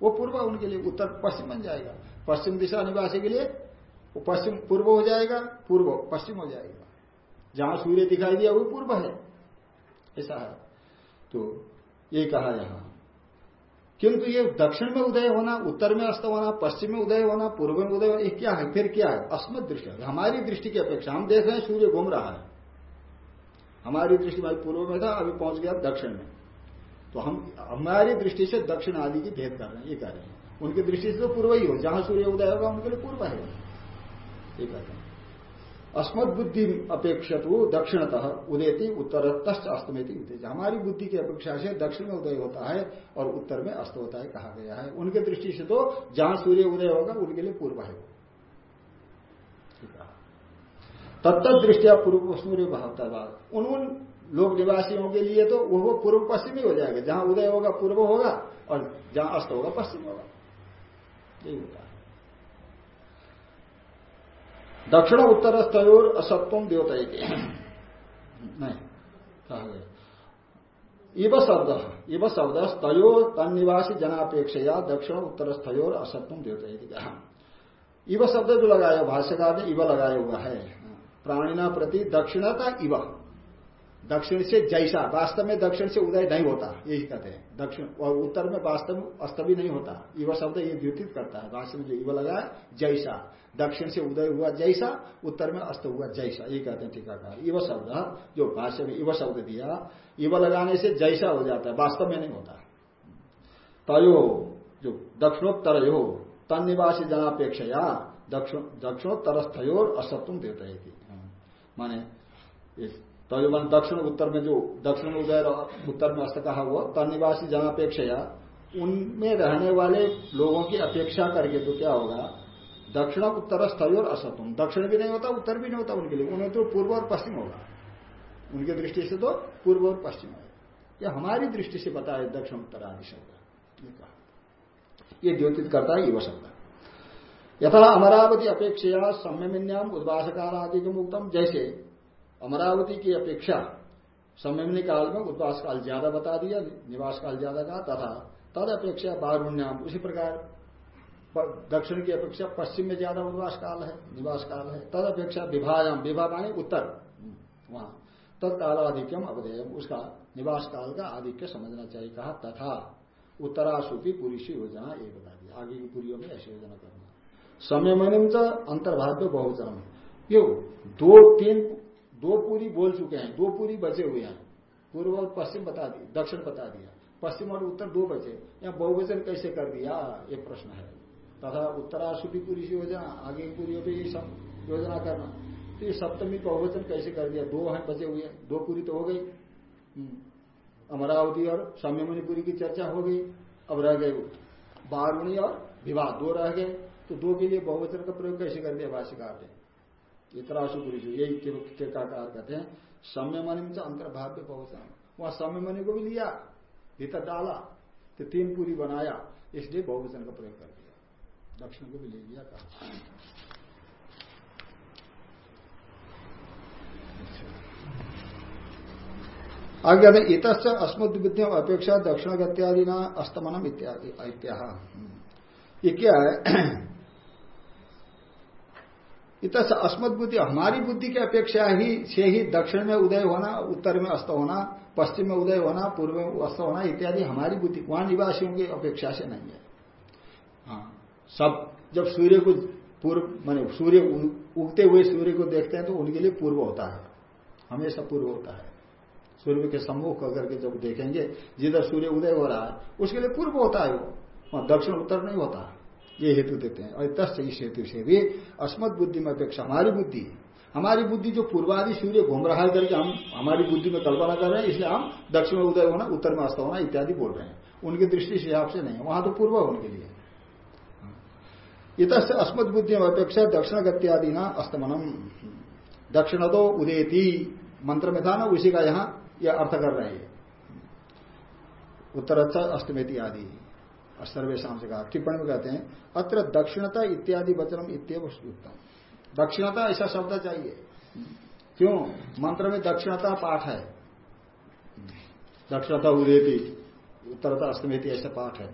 S1: वो पूर्व उनके लिए उत्तर पश्चिम बन जाएगा। पश्चिम दिशा निवासी के लिए पश्चिम पूर्व हो जाएगा, पूर्व पश्चिम हो जाएगा। जहाँ सूर्य दिखाई दिया, वो पूर्व है। ऐसा है। तो ये कहा यहाँ। किंतु ये दक्षिण में उदय होना, उत्तर में अस्त होना, पश्चिम में उदय होना, पूर्व में उदय होना, ये क्या है? फिर क्या है? अस्मत दृष्टि हमारी दृष्टि की अपेक्षा। हम देख रहे हैं, सूर्य घूम रहा है। हमारी दृष्टि भाई पूर्व में था, अभी पहुँच गया दक्षिण में। तो हम, हमारी दृष्टि से दक्षिण आदि की भेद कर रहे हैं, ये कह रहे हैं। उनकी दृष्टि से तो पूर्व ही हो। जहाँ सूर्य उदय होगा, उनके लिए पूर्व है। ये कहते हैं। अस्मद बुद्धि अपेक्षित दक्षिणतः उदयती उत्तर अस्तमेती हमारी बुद्धि की अपेक्षा से दक्षिण में उदय होता है और उत्तर में अस्त होता है कहा गया है। उनके दृष्टि से तो जहाँ सूर्य उदय होगा, उनके लिए पूर्व है तत्त दृष्टिया पूर्व सूर्य भावता उन उन लोक निवासियों के लिए तो वह पूर्व पश्चिम हो जाएगा। जहाँ उदय होगा, पूर्व होगा और जहाँ अस्त होगा, पश्चिम होगा। यही होता है। दक्षिण उत्तर स्थयोर असत्वम देवता नहीं, कहा गया। इव शब्द इव शब्द स्तयो तन्निवासी जनापेक्षा दक्षिण उत्तर स्थयोर असत्वम देवता इव शब्द जो लगाया, भाष्यकार ने इव लगाया हुआ है। प्राणिना प्रति दक्षिणता इव। दक्षिण से जैसा, वास्तव में दक्षिण से उदय नहीं होता, यही कहते हैं। दक्षिण और उत्तर में वास्तव में अस्त भी नहीं होता। इव शब्द ये द्योतित करता है। भाष्य में जो इव लगा जैसा। दक्षिण से उदय हुआ जैसा, उत्तर में अस्त हुआ जैसा, ये कहते हैं टीकाकार। इव शब्द जो भाष्य में इव शब्द दिया इव लगाने से जैसा हो जाता है, वास्तव में नहीं होता। तयो, जो दक्षिणोत्तर यो तन निवासी जनापेक्षा दक्षिणोत्तरस्थयोर असत्व देता है, माने तजुबन दक्षिण उत्तर में जो दक्षिण उदय उत्तर में अस्त कहा हुआ तनिवासी जनापेक्षा उनमें रहने वाले लोगों की अपेक्षा करके तो क्या होगा? दक्षिण उत्तर स्थल और असतुम। दक्षिण भी नहीं होता, उत्तर भी नहीं होता उनके लिए। उन्हें तो पूर्व और पश्चिम होगा। उनकी दृष्टि से तो पूर्व और पश्चिम होगा। यह हमारी दृष्टि से बताया दक्षिण उत्तर आदि शब्द। ये द्योतित करता है युवा शब्द। यथा अमरावती अपेक्षा सम्यमिन्याम उद्वासकार आदि के मुक्तम जैसे अमरावती की अपेक्षा संयमनी काल में उद्वास काल ज़्यादा बता दिया, निवास काल ज़्यादा कहा, तथा तद अपेक्षा बारुण्याम उसी प्रकार दक्षिण की अपेक्षा पश्चिम में ज़्यादा उद्वास काल है, निवास काल है। तद अपेक्षा विभायाम विभा माने उत्तर, वहाँ। तत्कालाधिक्यम अवधेयम, उसका निवास काल का आधिक्य समझना चाहिए, कहा तथा उत्तराशुपी पूरी सी योजना ये बता दिया। आगे की पूरी में ऐसी योजना करना। समय संयमनिम अंतर्भाव्य बहुचरम क्यों दो तीन दो पूरी बोल चुके हैं, दो पूरी बचे हुए हैं। पूर्व और पश्चिम बता दिए, दक्षिण बता दिया। पश्चिम और उत्तर दो बचे। या बहुवचन कैसे कर दिया? ये प्रश्न है। तथा उत्तराशुद्धि पूरी योजना, आगे की पूरी भी सब योजना करना। तो ये सप्तमी बहुवचन कैसे कर दिया? दो हैं, बचे हुए हैं। दो पूरी तो हो गई। हम्म। अमरावती और साम्यमणिपुरी की चर्चा हो गई। अब रह गए बारुणी और विवाह, दो रह गए। तो दो के लिए बहुवचन का प्रयोग कैसे कर दिया भाष्यकार ने? इतराशु पुरुष यही टीकाकार कहते हैं, सम्यमणि से अंतर्भाव्य बहुवचन वहाँ सम्यमणि को भी लिया, भीतर डाला तो तीन पूरी बनाया, इसलिए बहुवचन का प्रयोग कर दिया। दक्षिण को भी ले लिया, कहा। आगे कहते इत अस्मद विद्यम अपेक्षा दक्षिण गत्यादि न अस्तमनम इत्यादि ये क्या है? इत अस्मद बुद्धि, हमारी बुद्धि की अपेक्षा ही, से ही दक्षिण में उदय होना, उत्तर में अस्त होना, पश्चिम में उदय होना, पूर्व में अस्त होना इत्यादि हमारी बुद्धि, वहाँ निवासियों की अपेक्षा से नहीं है। हाँ सब जब सूर्य को पूर्व, माने सूर्य उगते हुए सूर्य को देखते हैं तो उनके लिए पूर्व होता है। हमेशा पूर्व होता है। सूर्य के सम्मुख अगर के जब देखेंगे, जिधर सूर्य उदय हो रहा है, उसके लिए पूर्व होता है वो। वहाँ दक्षिण उत्तर नहीं होता। ये हेतु देते हैं। और तस् इस हेतु से भी अस्मत बुद्धि में अपेक्षा हमारी बुद्धि हमारी बुद्धि जो पूर्वादि सूर्य घूम रहा है करके हम हमारी बुद्धि में कल्पना कर रहे हैं, इसलिए हम दक्षिण में उदय होना, उत्तर में अस्त होना इत्यादि बोल रहे हैं। उनकी दृष्टि से हिसाब से नहीं है, वहाँ तो पूर्व उनके लिए। इत अस्मद बुद्धि में अपेक्षा दक्षिण गत्यादि ना अस्तमनम। दक्षिण तो उदयती मंत्र में था ना, उसी का यहाँ यह अर्थ कर रहे हैं। उत्तर अच्छा अष्टमेति सर्वेशम से कहा टिप्पणी में कहते हैं, अत्र दक्षिणता इत्यादि वचनम इतव उत्तम दक्षिणता ऐसा शब्द चाहिए। क्यों? मंत्र में दक्षिणता पाठ है। दक्षिणता उदेती, उत्तरता अष्टमेति ऐसा पाठ है।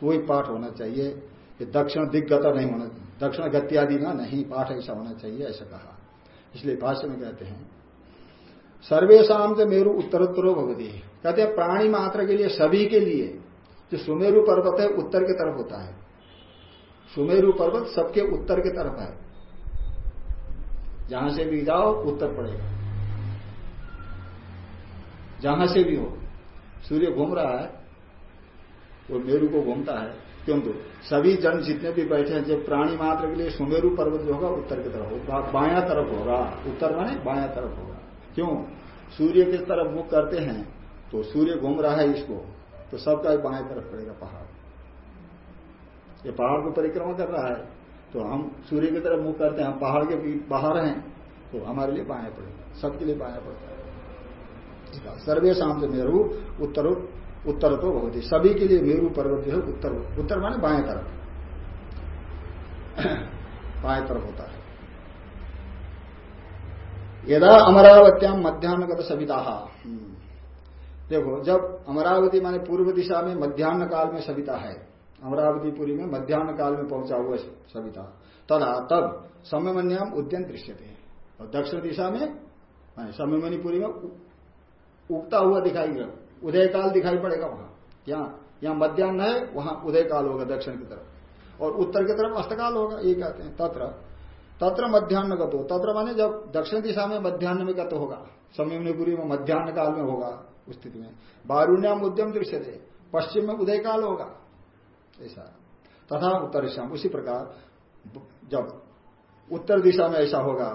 S1: कोई पाठ होना चाहिए। कि दक्षिण दिग्गता नहीं होना दक्षिण गत्यादि ना, नहीं, पाठ ऐसा होना चाहिए, ऐसा कहा। इसलिए भाष्य में कहते हैं सर्वेशा से मेरु उत्तरोत्तरो भगवती कहते हैं, प्राणी मात्र के लिए, सभी के लिए जो सुमेरु पर्वत है, उत्तर की तरफ़ होता है। सुमेरु पर्वत सबके उत्तर की तरफ़ है। जहाँ से भी जाओ, उत्तर पड़ेगा। जहाँ से भी हो, सूर्य घूम रहा है, वो मेरु को घूमता है किंतु सभी जन जितने भी बैठे हैं जब प्राणी मात्र के लिए सुमेरु पर्वत जो होगा, उत्तर की तरफ़ होगा। बाया तरफ़ होगा। उत्तर माने बाया तरफ़ होगा। क्यों? सूर्य की तरफ़ मुख करते हैं तो सूर्य घूम रहा है इसको। तो सबका बाएँ तरफ़ पड़ेगा पहाड़। ये पहाड़ को परिक्रमा कर रहा है तो हम सूर्य की तरफ़ मुख करते हैं, हम पहाड़ के बाहर हैं तो हमारे लिए बाएँ पड़ेगा, सबके लिए बाएँ पड़ता है। सर्वे शाम से मेरू, उत्तर उत्तर तो बहुत ही सभी के लिए मेरू पर्वत जो है उत्तर उत्तर माने बाएँ तरफ़। बाएँ तरफ़ होता है। यदा अमरावत्याम मध्यान्हगत सविता हम्म। देखो, जब अमरावती माने पूर्व दिशा में मध्यान्ह काल में सविता है, अमरावती अमरावतीपुरी में मध्यान्ह काल में पहुँचा हुआ सविता, तथा तब समयमन्याम उद्यन दृश्य थे और दक्षिण दिशा में समयमणिपुरी में उगता हुआ दिखाई उदय काल दिखाई पड़ेगा वहाँ। यहाँ यहाँ मध्यान्ह है, वहाँ उदय काल होगा दक्षिण की तरफ़। और उत्तर की तरफ़ अस्तकाल होगा, ये कहते हैं, तत्र। तत्र मध्यान्ह गतो, तत्र माने जब दक्षिण दिशा में मध्यान्ह में गत होगा समयपुरी में मध्यान्ह काल में होगा। उस स्थिति में। बारुण्याम उद्यम दृश्य थे पश्चिम में उदय काल होगा। ऐसा। तथा उत्तर दिशा उसी प्रकार, जब उत्तर दिशा में ऐसा होगा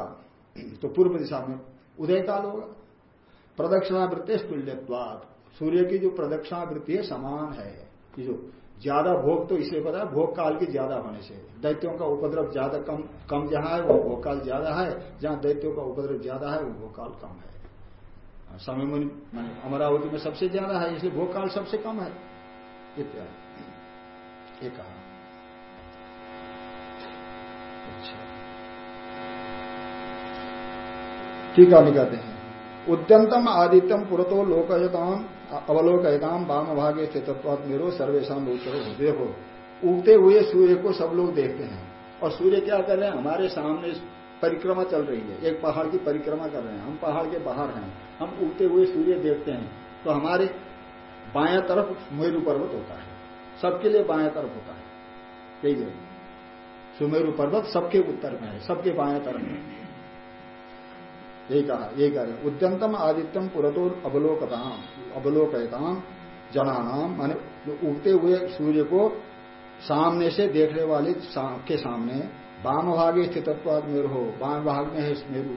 S1: तो पूर्व दिशा में उदय काल होगा। प्रदक्षिणावृत्ति तुल्यवाद सूर्य की जो प्रदक्षिणावृत्ति है, समान है। कि जो ज़्यादा भोग तो इसलिए पता है भोग काल की ज़्यादा होने से। दैत्यों का उपद्रव ज़्यादा कम कम जहाँ है, वो भोग काल ज़्यादा है। जहाँ दैत्यों का उपद्रव ज़्यादा है, वो भोग काल कम है। समय अमरावती में सबसे ज़्यादा है, इसलिए भोग काल सबसे कम है। इत्यादि। ये कहा। अच्छा। ठीक है कहते हैं। उद्यंतम आदित्यम पुरतो लोकयताम, अवलोकयताम वाम भागे स्थितत्वात मेरो सर्वेशा उत्तर देखो उगते हुए सूर्य को सब लोग देखते हैं। और सूर्य क्या कर रहे हैं? हमारे सामने परिक्रमा चल रही है। एक पहाड़ की परिक्रमा कर रहे हैं। हम पहाड़ के बाहर हैं। हम उगते हुए सूर्य देखते हैं। तो हमारे बाया तरफ़ सुमेरु पर्वत होता है। सबके लिए बाया तरफ़ होता है। यही सुमेरु पर्वत सबके उत्तर में है। सबके बाया तरफ़ में यही कहा, यही कह उद्यंतम आदित्यम पुरतोर अवलोकताम। अवलोकयताम, जनानाम, माने उगते हुए सूर्य को सामने से देखने वाले के सामने वाम भागे स्थित मेरु बाम भाग में है मेरु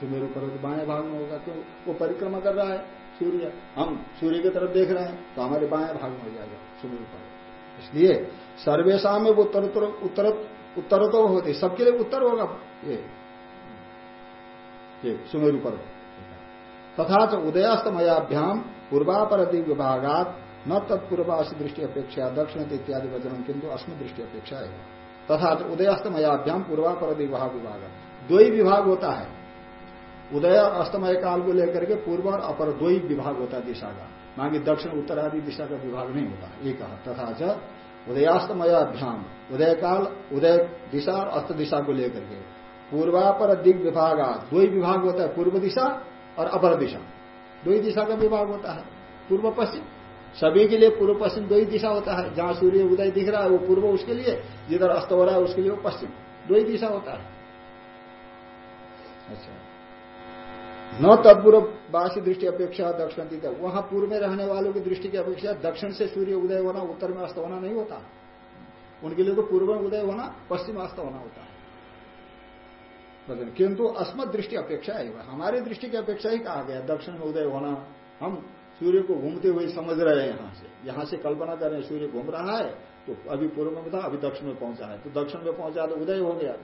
S1: सुमेरु करो तो बाएँ भाग में होगा क्यों वो परिक्रमा कर रहा है सूर्य। हम सूर्य की तरफ़ देख रहे हैं तो हमारे बाएँ भाग में हो जाएगा सुमेरु पर्वत। इसलिए सर्वेशा में वो उत्तर उत्तर उत्तर तो होती, सबके लिए उत्तर होगा ये। ये सुमेरु पर्वत। तथा तो उदयास्तमयाभ्याम पूर्वापर विभागात न तत्पूर्वासी दृष्टि अपेक्षा दक्षिण इत्यादि वचन किंतु अस्म दृष्टि अपेक्षा है। तथा तो उदयास्तमयाभ्याम पूर्वापर विभाग विभाग। दो ही विभाग होता है। उदय और अस्तमय काल को लेकर के पूर्व और अपर दो ही विभाग होता है दिशा का। मांगी दक्षिण उत्तर आदि दिशा का विभाग नहीं होता कहा तथा च उदयास्तमयाभ्याम, उदय काल, उदय दिशा और अस्त दिशा को लेकर के। पूर्वापर दिग विभाग दो ही विभाग होता है पूर्व दिशा और अपर दिशा। दो ही दिशा का विभाग होता है। पूर्व पश्चिम सभी के लिए पूर्व पश्चिम दो ही दिशा होता है। जहाँ सूर्य उदय दिख रहा है, वो पूर्व उसके लिए, जिधर अस्त हो रहा है, उसके लिए वो पश्चिम। दो ही दिशा होता है। अच्छा। न तत्पूर्व बासी दृष्टि अपेक्षा दक्षिण दिखा वहाँ पूर्व में रहने वालों की दृष्टि की अपेक्षा दक्षिण से सूर्य उदय होना, उत्तर में अस्त होना नहीं होता। उनके लिए तो पूर्व में उदय होना, पश्चिम अस्त होना होता है। किंतु अस्मत दृष्टि अपेक्षा है। हमारी दृष्टि की अपेक्षा ही कहा गया दक्षिण में उदय होना। हम सूर्य को घूमते हुए समझ रहे हैं यहाँ से। यहाँ से कल्पना कर रहे हैं, सूर्य घूम रहा है तो अभी पूर्व में था, अभी दक्षिण में पहुँचा है। तो दक्षिण में पहुँचा तो उदय हो गया,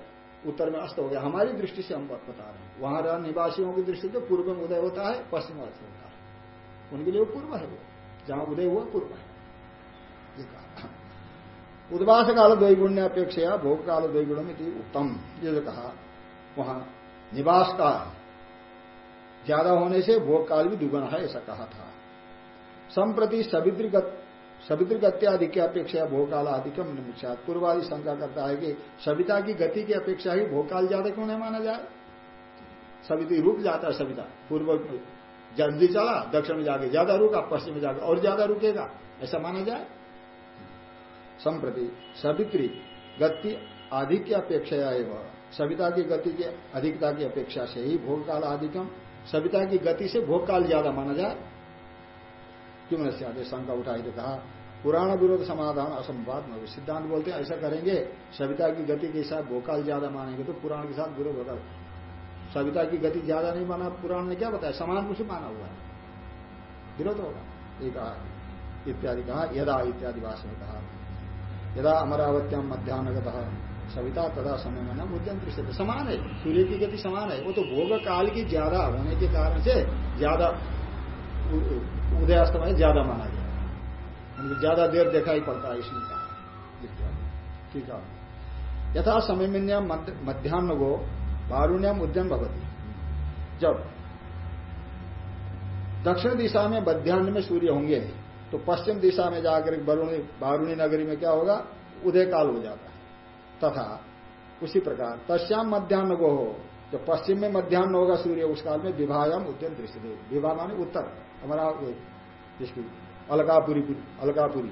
S1: उत्तर में अस्त हो गया। हमारी दृष्टि से हम बता रहे हैं। वहाँ रहने निवासियों की दृष्टि से पूर्व में उदय होता है, पश्चिम अस्त होता है। उनके लिए पूर्व है वो। जहाँ उदय हुआ, पूर्व है। उद्वास काल द्वैगुण्य अपेक्षा भोग काल द्वैगुण में उत्तम। ये जो कहा, वहाँ निवास का ज़्यादा होने से भोग काल भी दुगुना है, ऐसा कहा था। संप्रति सवित्र गत्यादि की अपेक्षा भोकाल अधिकम निमुक्षात पूर्वादि शंका करता है कि सविता की गति की अपेक्षा ही भोकाल ज़्यादा क्यों नहीं माना जाए? सवित्री रुक जाता है सविता। पूर्व जल्दी चला, दक्षिण में जाके ज़्यादा रुका, पश्चिम में जाकर और ज़्यादा रुकेगा। ऐसा माना जाए? संप्रति सवित्री गति अधिक की अपेक्षा एवं। सविता की गति की अधिकता की अपेक्षा से ही भोग काल अधिकम सविता की गति से भोग काल ज़्यादा माना जाए? क्यों न से शंका उठाई तो कहा, पुराण विरोध समाधान असंवाद में सिद्धांत बोलते हैं, ऐसा करेंगे, सविता की गति के साथ भोकाल ज़्यादा मानेंगे तो पुराण के साथ विरोध होगा। सविता की गति ज़्यादा नहीं माना, पुराण ने क्या बताया? समान से माना हुआ है। विरोध होगा। एक इत्यादि कहा, यदा इत्यादि भाषा में कहा। यदा अमरावत्याम मध्यान्हगत सविता तथा समय में न उद्यम दृष्टि समान है, सूर्य की गति समान है। वो तो भोग काल की ज़्यादा होने के कारण से ज़्यादा उदयास्त में ज़्यादा माना गया उनको ज़्यादा देर देखा ही पड़ता है इसमें कहा ठीक है। यथा समय मध्यान्ह को बारुण्यम उद्यम भगवती जब दक्षिण दिशा में मध्यान्ह में सूर्य होंगे तो पश्चिम दिशा में जाकर बारूणी नगरी में क्या होगा? उदय काल हो जाता है। तथा उसी प्रकार तस्याम मध्यान्ह को हो जो पश्चिम में मध्यान्ह होगा सूर्य, उस काल में विभागम उद्यम दृष्टि विवाह माने उत्तर। हमारा जिसकी अलकापुरी अलकापुरी,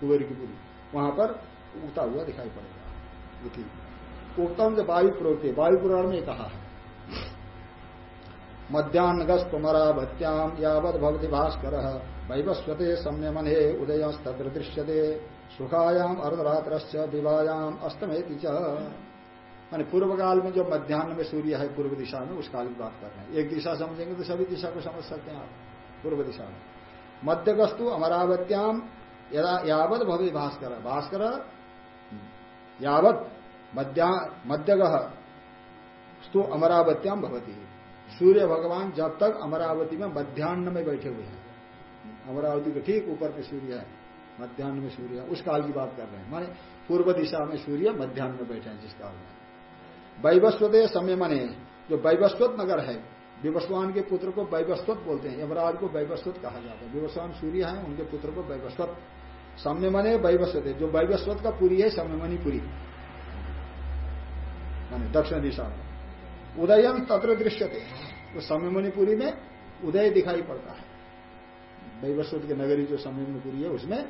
S1: कुबेर की पुरी। वहाँ पर उगता हुआ दिखाई पड़ेगा। उत्तम जो वायु प्रोक्ति वायु पुराण में कहा है मध्यान्हगस्तमराभत्याम यावत भक्ति भास्कर, वैवस्वते सम्यमन उदय तत्र दृश्यते सुखायाम अर्धरात्र विवायाम अस्तमेति च। माने पूर्व काल में जो मध्यान्ह में सूर्य है, पूर्व दिशा में, उस काल की बात कर रहे हैं। एक दिशा समझेंगे तो सभी दिशा को समझ सकते हैं आप। पूर्व दिशा में मध्यगस्तु अमरावत्याम यावत भव्य भास्कर। भास्कर यावत मध्यग स्तु अमरावत्याम भवती। सूर्य भगवान जब तक अमरावती में मध्यान्ह में बैठे हुए हैं। अमरावती के ठीक ऊपर के सूर्य है मध्यान्ह में सूर्य उस काल की बात कर रहे हैं। माने पूर्व दिशा में सूर्य मध्यान्ह में बैठे हैं जिस काल में। वैवस्वत समय मने, जो वैवस्वत नगर है विवस्वान के पुत्र को वैवस्वत बोलते हैं, यमराज को वैवस्वत कहा जाता है। विवस्वान सूर्य है, उनके पुत्र को वैवस्वत। सम्यमने वैवस्वत है, जो वैवस्वत का पुरी है सम्यमनी पुरी। माने दक्षिण दिशा में। उदयम तत्र दृश्य थे तो सम्यमणिपुरी में उदय दिखाई पड़ता है। वैवस्वत की नगरी जो सम्यमणिपुरी है, उसमें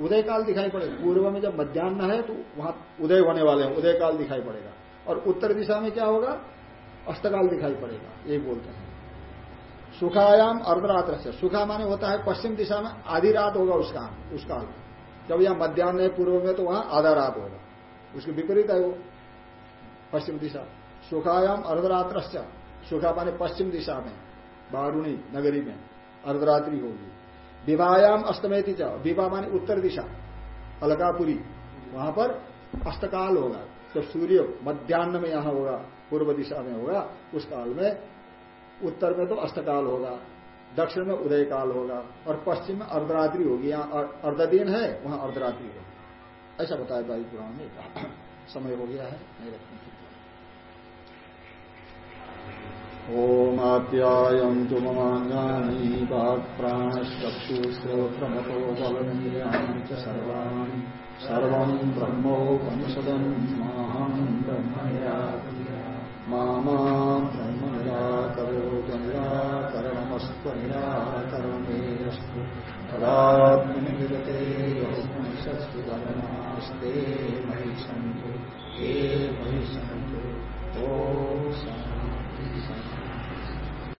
S1: उदय काल दिखाई पड़ेगा। पूर्व में जब मध्यान्ह है तो वहाँ उदय होने वाले हैं, उदय काल दिखाई पड़ेगा। और उत्तर दिशा में क्या होगा? अस्तकाल दिखाई पड़ेगा ये बोलते हैं। सुखायाम अर्धरात्र से सुखा माने होता है पश्चिम दिशा में आधी रात होगा उसका उस उसका जब यहाँ मध्यान्ह पूर्व में तो वहाँ आधा रात होगा। उसके विपरीत है वो, पश्चिम दिशा। सुखायाम अर्धरात्र सुखा माने पश्चिम दिशा में, बारूणी नगरी में, अर्धरात्रि होगी। विवायाम अष्टमेती च। विवाह माने उत्तर दिशा, अलकापुरी। वहाँ पर अष्टकाल होगा। जब सूर्य मध्यान्ह में यहाँ होगा पूर्व दिशा में होगा, उस काल में उत्तर में तो अष्टकाल होगा, दक्षिण में उदय काल होगा, और पश्चिम में अर्धरात्रि होगी, यहाँ अर्धदिन है, वहाँ अर्धरात्रि होगी। ऐसा बताया भाई पुराण ने (coughs) समय हो गया है, नहीं रखने ओमाप्यायन्तु ममाङ्गानि वाक्प्राणश्चक्षुश्रोत्रमतो बलमीयानि च सर्वाणि निराकरणमेरस्तु तदात्मनिविरते उपनिषत्सु धर्मास्ते मयि सन्तु हे मयि सन्तु। ॐ शान्ति